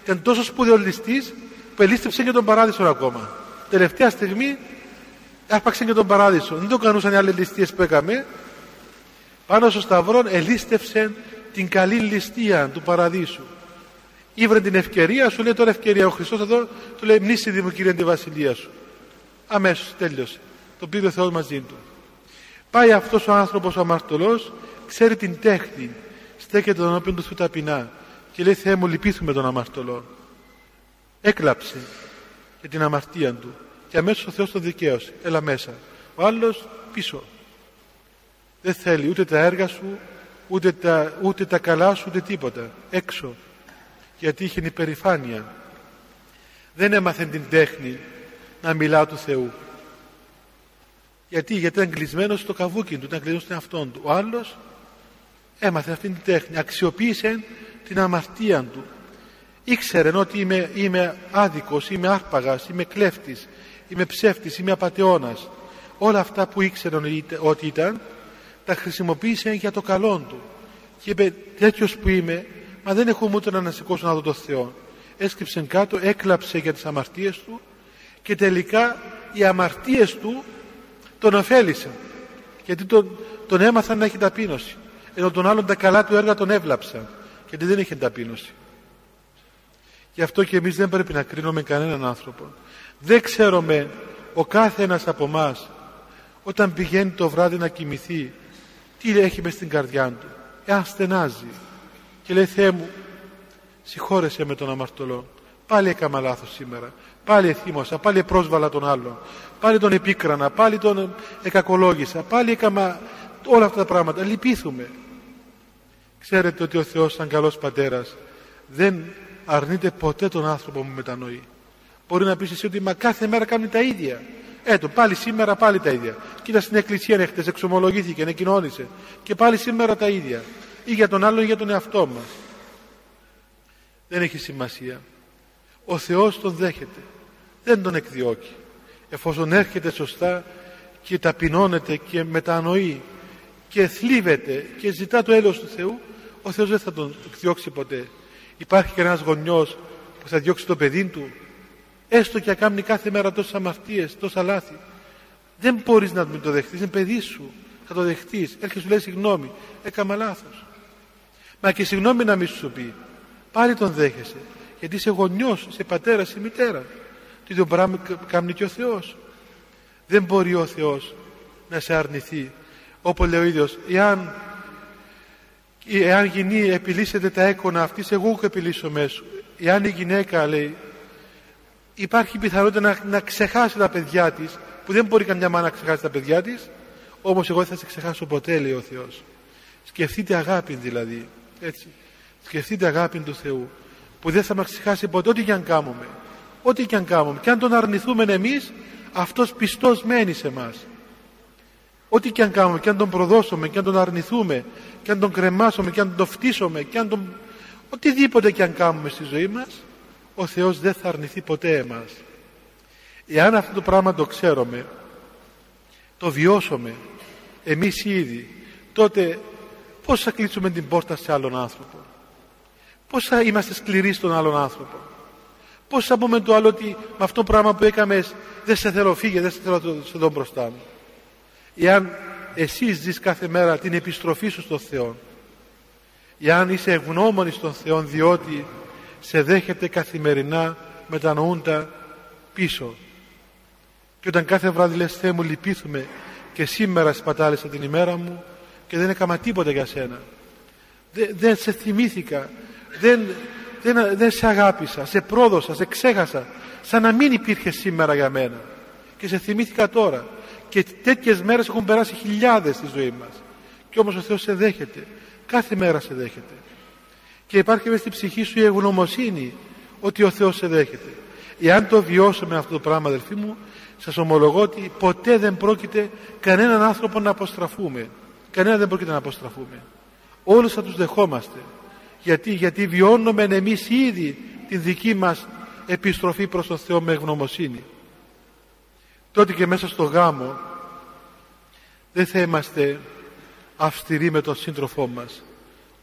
ήταν τόσος σπουδαίο ληστής που ελίστεψε και τον παράδεισο ακόμα. Τελευταία στιγμή άρπαξε και τον παράδεισο. Δεν το κανούσαν οι άλλες ληστείες που έκαμε. Πάνω στο σταυρό ελίστευσε την καλή ληστεία του παραδείσου. Ήβρε την ευκαιρία, σου λέει τώρα ευκαιρία. Ο Χριστός εδώ του λέει μνήσι μου κύριε τη βασιλεία σου. Αμέσως τέλειωσε. Το πήρε ο Θεός μαζί του. Πάει αυτός ο άνθρωπος ο αμαρτωλός, ξέρει την τέχνη, στέκεται τον όποιον του ταπεινά και λέει Θεέ μου λυπήθουμε τον αμαρτωλό. Έκλαψε για την αμαρτία του και αμέσως ο Θεός τον δικαίωσε. Έλα μέσα. Ο άλλος πίσω. Δεν θέλει ούτε τα έργα σου, ούτε τα, ούτε τα καλά σου, ούτε τίποτα. Έξω. Γιατί είχε υπερηφάνεια. Δεν έμαθε την τέχνη να μιλά του Θεού. Γιατί, γιατί ήταν κλεισμένος στο καβούκι του, ήταν κλεισμένος στον εαυτό του. Ο άλλος έμαθε αυτή την τέχνη, αξιοποίησε την αμαρτία του. Ήξερε ότι είμαι, είμαι άδικος, είμαι άρπαγας, είμαι κλέφτης, είμαι ψεύτης, είμαι απατεώνας. Όλα αυτά που ήξερε ότι ήταν, τα χρησιμοποίησε για το καλό του. Και είπε τέτοιος που είμαι, μα δεν έχω ούτε να σηκώσω να δω το Θεό. Έσκυψε κάτω, έκλαψε για τις αμαρτίες του και τελικά οι αμαρτίες του τον ωφέλησαν. Γιατί τον, τον έμαθαν να έχει ταπείνωση. Ενώ τον άλλον τα καλά του έργα τον έβλαψαν. Γιατί δεν είχε ταπείνωση. Γι' αυτό και εμείς δεν πρέπει να κρίνουμε κανέναν άνθρωπο. Δεν ξέρουμε ο κάθε ένας από εμάς όταν πηγαίνει το βράδυ να κοιμηθεί τι έχει μες στην καρδιά του. Εάν στενάζει και λέει Θεέ μου συγχώρεσέ με τον αμαρτωλό. Πάλι έκανα λάθος σήμερα. Πάλι εθύμωσα, πάλι πρόσβαλα τον άλλον. Πάλι τον επίκρανα, πάλι τον εκακολόγησα. Πάλι έκανα όλα αυτά τα πράγματα. Λυπήθουμε. Ξέρετε ότι ο Θεός σαν καλός πατέρας δεν αρνείται ποτέ τον άνθρωπο που μετανοεί. Μπορεί να πεις εσύ ότι μα κάθε μέρα κάνουν τα ίδια. Έτω, πάλι σήμερα πάλι τα ίδια. Κοίτα στην εκκλησία έχετε, εξομολογήθηκε, ανακοινώνησε. Και πάλι σήμερα τα ίδια. Ή για τον άλλον ή για τον εαυτό μας. Δεν έχει σημασία. Ο Θεός τον δέχεται. Δεν τον εκδιώκει. Εφόσον έρχεται σωστά και ταπεινώνεται και μετανοεί και θλίβεται και ζητά το έλεος του Θεού, ο Θεός δεν θα τον εκδιώξει ποτέ. Υπάρχει κανένας γονιός που θα διώξει το παιδί του έστω και κάνει κάθε μέρα τόσες αμαρτίες, τόσα λάθη. Δεν μπορείς να το δεχτείς, είναι παιδί σου. Θα το δεχτείς. Έρχεται σου λέει συγγνώμη, έκανα λάθος. Μα και συγγνώμη να μην σου πει. Πάλι τον δέχεσαι. Γιατί είσαι γονιός, είσαι πατέρας, είσαι μητέρας. Το ίδιο πράγμα κάνει και ο Θεός. Δεν μπορεί ο Θεός να σε αρνηθεί. Όπως λέει ο ίδιος, εάν εάν γυνή επιλύσετε τα έκονα αυτής εγώ έχω επιλύσω μέσω εάν η γυναίκα λέει υπάρχει πιθανότητα να, να ξεχάσει τα παιδιά της που δεν μπορεί καμιά μάνα να ξεχάσει τα παιδιά της όμως εγώ δεν θα σε ξεχάσω ποτέ λέει ο Θεός. Σκεφτείτε αγάπη δηλαδή έτσι. Σκεφτείτε αγάπη του Θεού που δεν θα μας ξεχάσει ποτέ ό,τι και αν κάνουμε ό,τι και αν κάνουμε και αν τον αρνηθούμε εμείς αυτός πιστός μένει σε μας. Ό,τι και αν κάνουμε και αν τον προδώσουμε και αν τον αρνηθούμε και αν τον κρεμάσουμε και αν τον φτύσουμε και αν τον... οτιδήποτε και αν κάνουμε στη ζωή μας ο Θεός δεν θα αρνηθεί ποτέ εμάς. Εάν αυτό το πράγμα το ξέρουμε το βιώσουμε εμείς ήδη τότε πώς θα κλείσουμε την πόρτα σε άλλον άνθρωπο; Πώς θα είμαστε σκληροί στον άλλον άνθρωπο; Πώς θα πούμε το άλλο ότι με αυτό το πράγμα που έκαμες δεν σε θέλω φύγε δεν σε θέλω σε δω μπροστά μου εάν εσύ ζεις κάθε μέρα την επιστροφή σου στον Θεό εάν είσαι ευγνώμονης στον Θεό διότι σε δέχεται καθημερινά μετανοούντα πίσω. Και όταν κάθε βράδυ λες Θεέ μου λυπήθουμε και σήμερα σπατάλησα την ημέρα μου και δεν έκανα τίποτα για σένα δεν, δεν σε θυμήθηκα δεν, δεν, δεν σε αγάπησα σε πρόδωσα, σε ξέχασα σαν να μην υπήρχε σήμερα για μένα. Και σε θυμήθηκα τώρα. Και τέτοιες μέρες έχουν περάσει χιλιάδες στη ζωή μας. Και όμως ο Θεός σε δέχεται. Κάθε μέρα σε δέχεται και υπάρχει μέσα στη ψυχή σου η ευγνωμοσύνη ότι ο Θεός σε δέχεται. Εάν το βιώσουμε αυτό το πράγμα αδελφοί μου σας ομολογώ ότι ποτέ δεν πρόκειται κανέναν άνθρωπο να αποστραφούμε. Κανένα δεν πρόκειται να αποστραφούμε. Όλους θα τους δεχόμαστε. Γιατί, γιατί βιώνουμε εμείς ήδη την δική μας επιστροφή προς τον Θεό με ευγνωμοσύνη. Τότε και μέσα στο γάμο δεν θα είμαστε αυστηροί με τον σύντροφό μας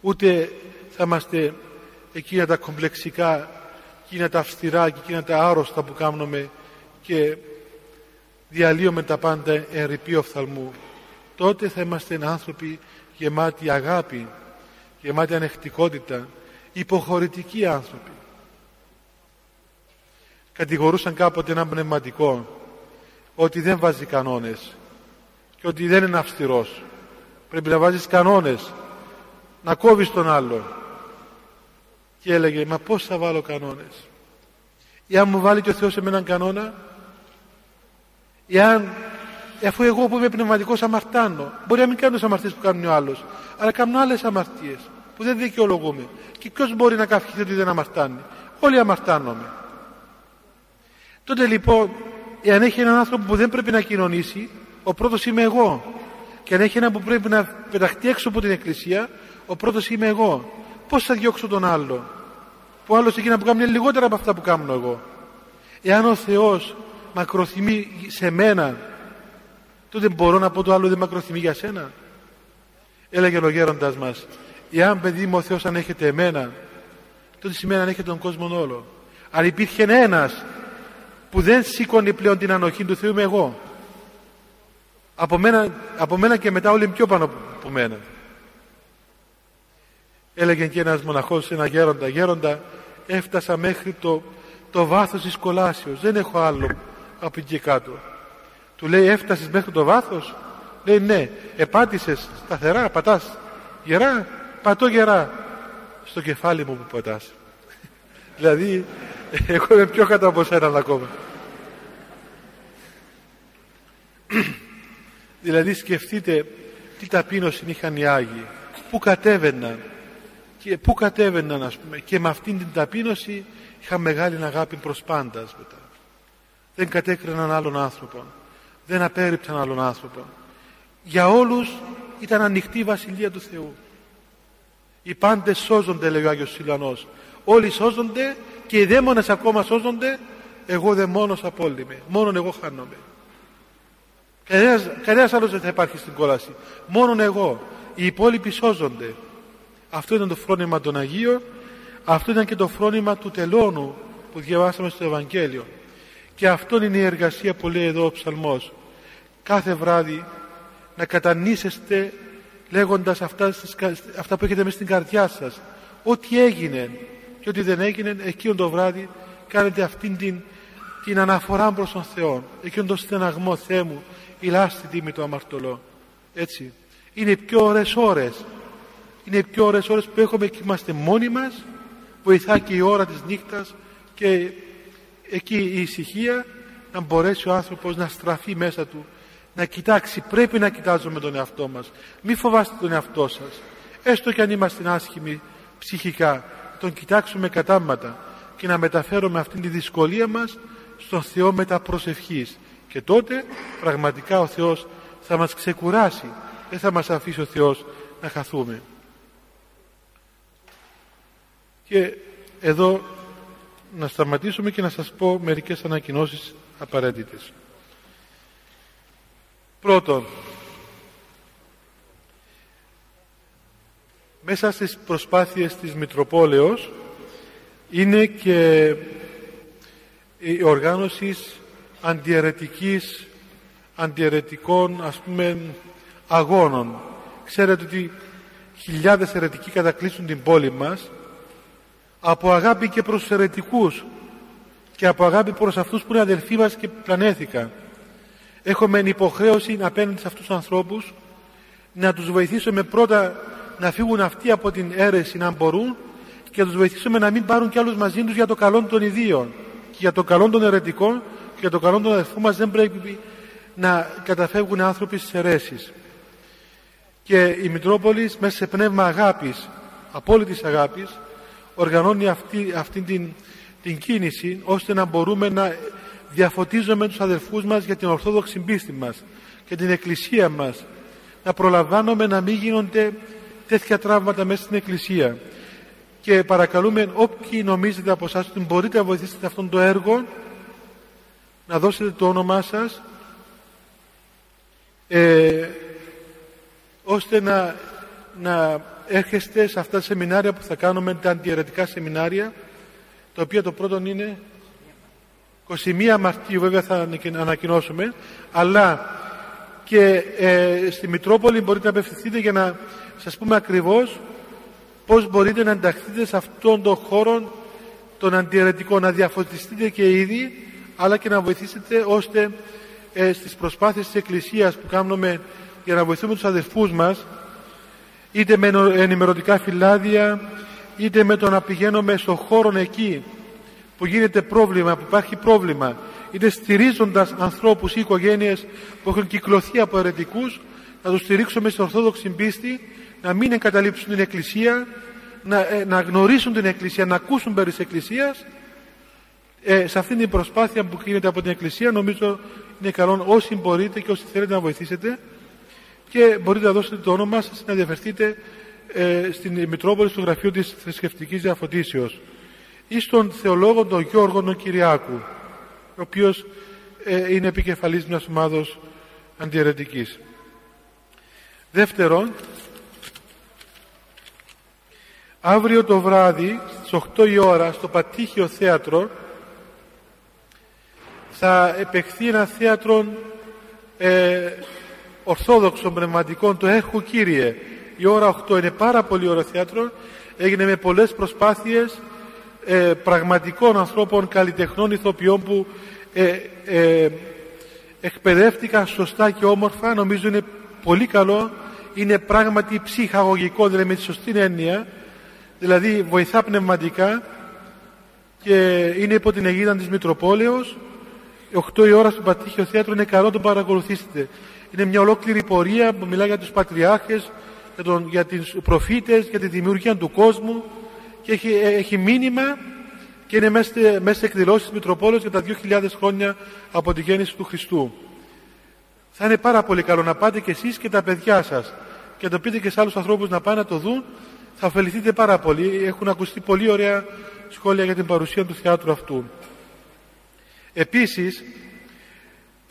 ούτε θα είμαστε εκείνα τα κομπλεξικά εκείνα τα αυστηρά και εκείνα τα άρρωστα που κάνουμε και διαλύουμε τα πάντα ερυπή οφθαλμού. Τότε θα είμαστε άνθρωποι γεμάτοι αγάπη γεμάτοι ανεκτικότητα υποχωρητικοί άνθρωποι. Κατηγορούσαν κάποτε έναν πνευματικό ότι δεν βάζει κανόνες και ότι δεν είναι αυστηρός. Πρέπει να βάζεις κανόνες να κόβεις τον άλλο και έλεγε μα πως θα βάλω κανόνες; Ή αν μου βάλει και ο Θεός σε έναν κανόνα εάν αφού εγώ που είμαι πνευματικός αμαρτάνω μπορεί να μην κάνω τις αμαρτίες που κάνει ο άλλος αλλά κάνω άλλες αμαρτίες που δεν δικαιολογούμε. Και ποιος μπορεί να καυχηθεί ότι δεν αμαρτάνει; Όλοι αμαρτάνομαι τότε λοιπόν εάν έχει έναν άνθρωπο που δεν πρέπει να κοινωνήσει ο πρώτος είμαι εγώ. Και αν έχει έναν που πρέπει να πεταχτεί έξω από την εκκλησία ο πρώτος είμαι εγώ πώς θα διώξω τον άλλο που άλλος εκείνα που κάνει λιγότερα από αυτά που κάνω εγώ. Εάν ο Θεός μακροθυμεί σε μένα τότε μπορώ να πω το άλλο δεν μακροθυμεί για σένα. Έλεγε ο γέροντας μας εάν παιδί μου ο Θεός αν έχετε εμένα τότε σημαίνει αν έχετε τον κόσμο όλο. Αν υπήρχε ένας που δεν σήκωνε πλέον την ανοχή του Θεού είμαι εγώ. Από μένα, από μένα και μετά όλοι πιο πάνω από μένα έλεγε και ένας μοναχός ένα γέροντα γέροντα έφτασα μέχρι το, το βάθος της κολάσεως δεν έχω άλλο από εκεί κάτω του λέει έφτασες μέχρι το βάθος λέει ναι επάτησες σταθερά πατάς γερά πατώ γερά στο κεφάλι μου που πατάς (laughs) δηλαδή εγώ είμαι πιο κάτω από σένα ακόμα. (clears throat) Δηλαδή σκεφτείτε τι ταπείνωση είχαν οι Άγιοι. Που κατέβαιναν; Και πού κατέβαιναν ας πούμε και με αυτήν την ταπείνωση είχαν μεγάλη αγάπη προς πάντα μετά δεν κατέκριναν άλλον άνθρωπο δεν απέρριψαν άλλον άνθρωπο για όλους ήταν ανοιχτή η Βασιλεία του Θεού. Οι πάντες σώζονται λέει ο Άγιος Σιλανός όλοι σώζονται και οι δαίμονες ακόμα σώζονται. Εγώ δαιμόνος απόλυμαι μόνον εγώ χάνομαι. Κανένας, κανένας άλλος δεν θα υπάρχει στην κόλαση. Μόνον εγώ. Οι υπόλοιποι σώζονται αυτό ήταν το φρόνημα των Αγίων. Αυτό ήταν και το φρόνημα του τελώνου που διαβάσαμε στο Ευαγγέλιο. Και αυτό είναι η εργασία που λέει εδώ ο ψαλμός. Κάθε βράδυ να κατανήσεστε λέγοντας αυτά, αυτά που έχετε μέσα στην καρδιά σας. Ό,τι έγινε και ό,τι δεν έγινε εκείνο το βράδυ κάνετε αυτήν την, την αναφορά προς τον Θεό. Εκείνον το στεναγμό Θεέ μου ηλάστη τίμη το αμαρτωλό. Έτσι. Είναι οι πιο ωραίες ώρες είναι οι πιο ωραίες ώρες που έχουμε και είμαστε μόνοι μας. Βοηθά και η ώρα της νύχτας και εκεί η ησυχία να μπορέσει ο άνθρωπος να στραφεί μέσα του να κοιτάξει. Πρέπει να κοιτάζουμε τον εαυτό μας. Μη φοβάστε τον εαυτό σας. Έστω και αν είμαστε άσχημοι ψυχικά τον κοιτάξουμε κατάμματα και να μεταφέρουμε αυτήν τη δυσκολία μας στον Θεό με τα προσευχής. Και τότε πραγματικά ο Θεός θα μας ξεκουράσει. Δεν θα μας αφήσει ο Θεός να χαθούμε και εδώ να σταματήσουμε και να σας πω μερικές ανακοινώσεις απαραίτητες. Πρώτον μέσα στις προσπάθειες της Μητροπόλεως είναι και η οργάνωσης αντιαιρετικής αντιαιρετικών ας πούμε αγώνων. Ξέρετε ότι χιλιάδες αιρετικοί κατακλείσουν την πόλη μας από αγάπη και προς τους αιρετικούς και από αγάπη προς αυτούς που είναι αδελφοί μας και πλανέθηκαν έχουμε υποχρέωση απέναντι σε αυτούς τους ανθρώπους να τους βοηθήσουμε πρώτα να φύγουν αυτοί από την αίρεση να μπορούν και να τους βοηθήσουμε να μην πάρουν κι άλλους μαζί τους για το καλό των ιδίων και για το καλό των αιρετικών και για το καλό των αδελφών μας δεν πρέπει να καταφεύγουν άνθρωποι στις αιρέσεις. Και η Μητρόπολης μέσα σε πνεύμα αγάπης απόλυτης αγάπης οργανώνει αυτή, αυτή την, την κίνηση ώστε να μπορούμε να διαφωτίζουμε τους αδελφούς μας για την ορθόδοξη πίστη μας και την εκκλησία μας. Να προλαμβάνουμε να μην γίνονται τέτοια τραύματα μέσα στην εκκλησία. Και παρακαλούμε όποιοι νομίζετε από εσάς ότι μπορείτε να βοηθήσετε αυτόν το έργο να δώσετε το όνομά σας ε, ώστε να, να έρχεστε σε αυτά τα σεμινάρια που θα κάνουμε τα αντιαιρετικά σεμινάρια τα οποία το πρώτο είναι 21 Μαρτίου βέβαια θα ανακοινώσουμε αλλά και ε, στη Μητρόπολη μπορείτε να απευθυνθείτε για να σας πούμε ακριβώς πώς μπορείτε να ενταχθείτε σε αυτόν τον χώρο των αντιαιρετικών να διαφωτιστείτε και ήδη αλλά και να βοηθήσετε ώστε ε, στις προσπάθειες της Εκκλησίας που κάνουμε για να βοηθούμε τους αδελφούς μας είτε με ενημερωτικά φυλάδια είτε με το να πηγαίνουμε στον χώρο εκεί που γίνεται πρόβλημα, που υπάρχει πρόβλημα είτε στηρίζοντας ανθρώπους ή οικογένειες που έχουν κυκλωθεί από αιρετικούς να τους στηρίξουμε στην Ορθόδοξη πίστη να μην εγκαταλείψουν την Εκκλησία να, ε, να γνωρίσουν την Εκκλησία να ακούσουν περί της Εκκλησίας. Ε, σε αυτήν την προσπάθεια που γίνεται από την Εκκλησία νομίζω είναι καλό όσοι μπορείτε και όσοι θέλετε να βοηθήσετε και μπορείτε να δώσετε το όνομά σας να διαφερθείτε ε, στην Μητρόπολη στο γραφείο της θρησκευτικής Διαφωτίσεως ή στον θεολόγο τον Γιώργο τον Κυριάκου ο οποίος ε, είναι επικεφαλής μιας ομάδος αντιαιρετικής. Δεύτερον, αύριο το βράδυ στις 8 η ώρα στο Πατήχιο Θέατρο θα επεχθεί ένα θέατρο ε, ορθόδοξων πνευματικών το έχω Κύριε η ώρα 8 είναι πάρα πολύ ωραίο θέατρο. Έγινε με πολλές προσπάθειες ε, πραγματικών ανθρώπων καλλιτεχνών ηθοποιών που ε, ε, εκπαιδεύτηκαν σωστά και όμορφα. Νομίζω είναι πολύ καλό. Είναι πράγματι ψυχαγωγικό δηλαδή με τη σωστή έννοια. Δηλαδή βοηθά πνευματικά και είναι υπό την αιγύδα της Μητροπόλεως. 8 η ώρα στο Πατήχιο Θέατρο. Είναι καλό να το παρακολουθήσετε είναι μια ολόκληρη πορεία που μιλάει για τους πατριάρχες για, τον, για τις προφήτες για τη δημιουργία του κόσμου και έχει, έχει μήνυμα και είναι μέσα, μέσα σε εκδηλώσεις της Μητροπόλεως για τα 2.000 χρόνια από τη γέννηση του Χριστού. Θα είναι πάρα πολύ καλό να πάτε και εσείς και τα παιδιά σας. Και να το πείτε και σε άλλους ανθρώπους να πάνε να το δουν. Θα ωφεληθείτε πάρα πολύ. Έχουν ακουστεί πολύ ωραία σχόλια για την παρουσία του θεάτρου αυτού. Επίσης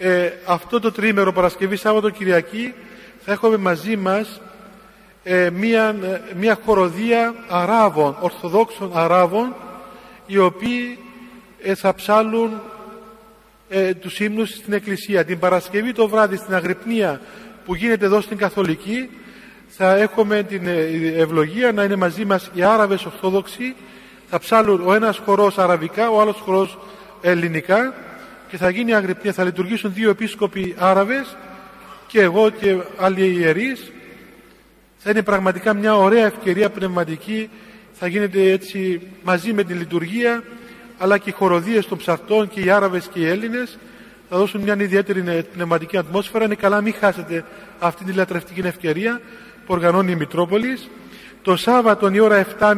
ε, αυτό το τρίμερο Παρασκευή Σάββατο Κυριακή θα έχουμε μαζί μας ε, μια, μια χοροδία Αράβων, Ορθοδόξων Αράβων οι οποίοι ε, θα ψάλουν ε, τους ύμνους στην Εκκλησία. Την Παρασκευή το βράδυ στην Αγρυπνία που γίνεται εδώ στην Καθολική θα έχουμε την ε, ευλογία να είναι μαζί μας οι Άραβες Ορθόδοξοι θα ψάλουν ο ένας χορός αραβικά, ο άλλος χορός ελληνικά και θα γίνει αγρυπνία, θα λειτουργήσουν δύο επίσκοποι Άραβες και εγώ και άλλοι ιερείς. Θα είναι πραγματικά μια ωραία ευκαιρία πνευματική. Θα γίνεται έτσι μαζί με την λειτουργία αλλά και οι χοροδίες των ψαρτών και οι Άραβες και οι Έλληνες. Θα δώσουν μια ιδιαίτερη πνευματική ατμόσφαιρα. Είναι καλά μην χάσετε αυτή τη λατρευτική ευκαιρία που οργανώνει η Μητρόπολης. Το Σάββατο η ώρα 7.30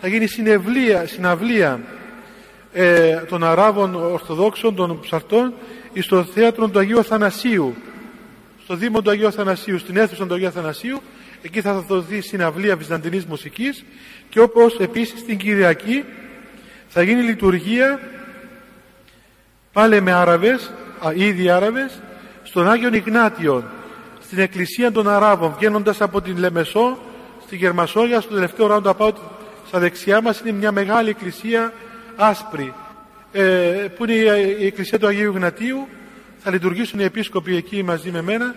θα γίνει συνευλία, συναυλία ε, των Αράβων Ορθοδόξων, των ψαρτών στο θέατρο του Αγίου Αθανασίου. Στο Δήμο του Αγίου Αθανασίου, στην αίθουσα του Αγίου Αθανασίου εκεί θα δοθεί συναυλία βυζαντινής μουσικής και όπως επίσης την Κυριακή θα γίνει λειτουργία πάλι με Άραβες, α, ήδη Άραβες στον Άγιο Ιγνάτιο στην Εκκλησία των Αράβων βγαίνοντας από την Λεμεσό στη Γερμασόγια στο τελευταίο ράουντα πάω στα δεξιά μας είναι μια μεγάλη εκκλησία άσπρη ε, που είναι η εκκλησία του Αγίου Ιγνατίου θα λειτουργήσουν οι επίσκοποι εκεί μαζί με μένα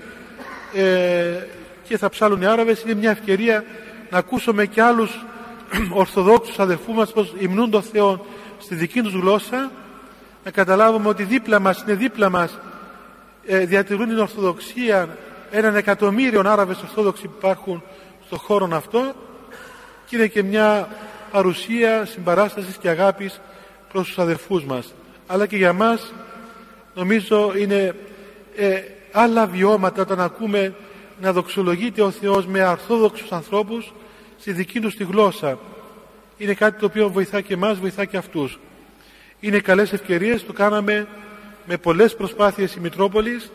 ε, και θα ψάλουν οι Άραβες. Είναι μια ευκαιρία να ακούσουμε και άλλους (clears throat) ορθοδόξους αδερφού μας πως υμνούν τον Θεό στη δική τους γλώσσα. Να καταλάβουμε ότι δίπλα μας είναι δίπλα μας ε, διατηρούν την Ορθοδοξία έναν εκατομμύριο Άραβες Ορθόδοξοι που υπάρχουν στον χώρο αυτό. Και είναι και μια παρουσία συμπαράστασης και αγάπης προς τους αδερφούς μας. Αλλά και για μας νομίζω είναι ε, άλλα βιώματα όταν ακούμε να δοξολογείται ο Θεός με αρθόδοξους ανθρώπους στη δική τους τη γλώσσα. Είναι κάτι το οποίο βοηθά και εμάς βοηθά και αυτούς. Είναι καλές ευκαιρίες το κάναμε με πολλές προσπάθειες η Μητρόπολης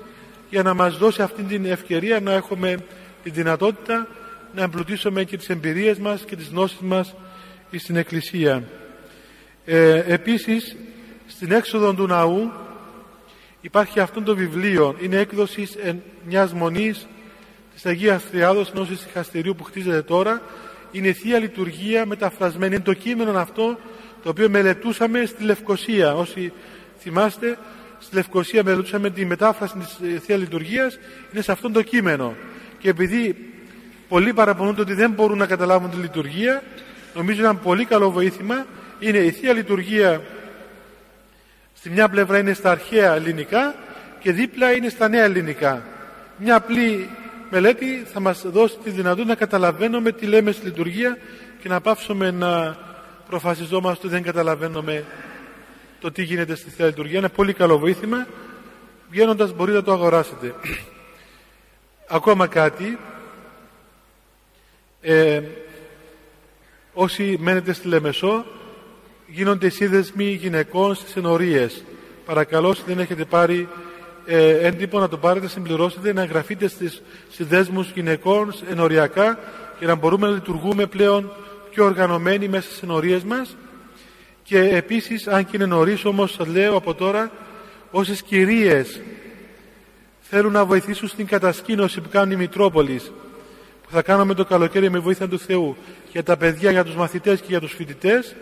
για να μας δώσει αυτή την ευκαιρία να έχουμε τη δυνατότητα να εμπλουτίσουμε και τις εμπειρίες μας και τις γνώσεις μας στην Εκκλησία. Ε, επίσης, στην έξοδο του ναού υπάρχει αυτό το βιβλίο. Είναι έκδοση μιας μονής της Αγίας Θριάδος Νόσης Συχαστερίου που χτίζεται τώρα. Είναι η Θεία Λειτουργία μεταφρασμένη. Είναι το κείμενο αυτό το οποίο μελετούσαμε στη Λευκοσία. Όσοι θυμάστε, στη Λευκοσία μελετούσαμε τη μετάφραση της ε, Θεία Λειτουργίας. Είναι σε αυτό το κείμενο. Και επειδή πολλοί παραπονούνται ότι δεν μπορούν να καταλάβουν τη λειτουργία, νομίζω ένα πολύ καλό βοήθημα είναι η Θεία Λειτουργία στη μια πλευρά είναι στα αρχαία ελληνικά και δίπλα είναι στα νέα ελληνικά. Μια απλή μελέτη θα μας δώσει τη δυνατότητα να καταλαβαίνουμε τι λέμε στη λειτουργία και να πάψουμε να προφασιζόμαστε ότι δεν καταλαβαίνουμε το τι γίνεται στη Θεία Λειτουργία. Είναι πολύ καλό βοήθημα. Βγαίνοντας μπορείτε να το αγοράσετε. (clears throat) Ακόμα κάτι. Ε, όσοι μένετε στη Λεμεσό γίνονται σύνδεσμοι γυναικών στις ενορίες. Παρακαλώ, όσοι δεν έχετε πάρει ε, έντυπο να το πάρετε, συμπληρώσετε, να εγγραφείτε στις συνδέσμους γυναικών ενοριακά και να μπορούμε να λειτουργούμε πλέον πιο οργανωμένοι μέσα στις ενορίες μας και επίσης αν και είναι νωρίς όμως σας λέω από τώρα όσες κυρίες θέλουν να βοηθήσουν στην κατασκήνωση που κάνουν οι Μητρόπολεις που θα κάνουμε το καλοκαίρι με βοήθεια του Θεού για τα παιδιά, για τους μαθητές και για τους φοιτητές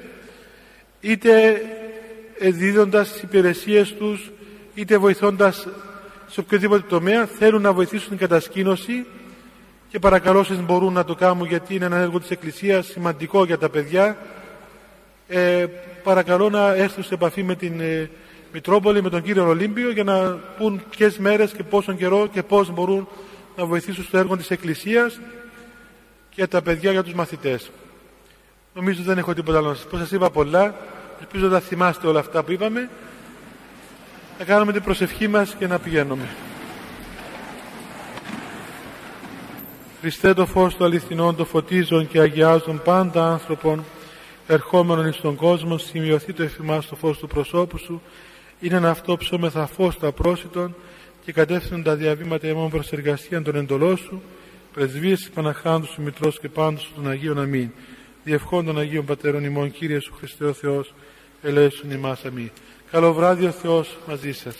είτε δίδοντας τις υπηρεσίες τους είτε βοηθώντας σε οποιοδήποτε τομέα θέλουν να βοηθήσουν την κατασκήνωση και παρακαλώ όσοι μπορούν να το κάνουν γιατί είναι ένα έργο της Εκκλησίας σημαντικό για τα παιδιά. Ε, παρακαλώ να έρθουν σε επαφή με την ε, Μητρόπολη, με τον κύριο Ολύμπιο για να πούν ποιες μέρες και πόσο καιρό και πώς μπορούν να βοηθήσουν στο έργο της Εκκλησίας και τα παιδιά για τους μαθητές. Νομίζω δεν έχω τίποτα άλλο να σας πω. Σας είπα πολλά. Ελπίζω να θυμάστε όλα αυτά που είπαμε. Να κάνουμε την προσευχή μας και να πηγαίνουμε. Χριστέ το φως του αληθινών, το φωτίζον και αγιάζον πάντα άνθρωπον, ερχόμενον εις τον κόσμο, σημειωθεί το εφημάς το φως του προσώπου σου, είναι ένα αυτό ψώμεθα φως του απρόσιτον και κατεύθυνον τα διαβήματα εμών προς εργασία των εντολών σου, πρεσβείες της Παναχάντους σου Μητρός και πάντως του των Αγίων Αμήν. Διευχών των Αγίων Πατέρων ημών, Κύριε σου Χριστέ ο Θεός, ελέησον ημάς αμήν. Καλό βράδυ ο Θεός μαζί σας.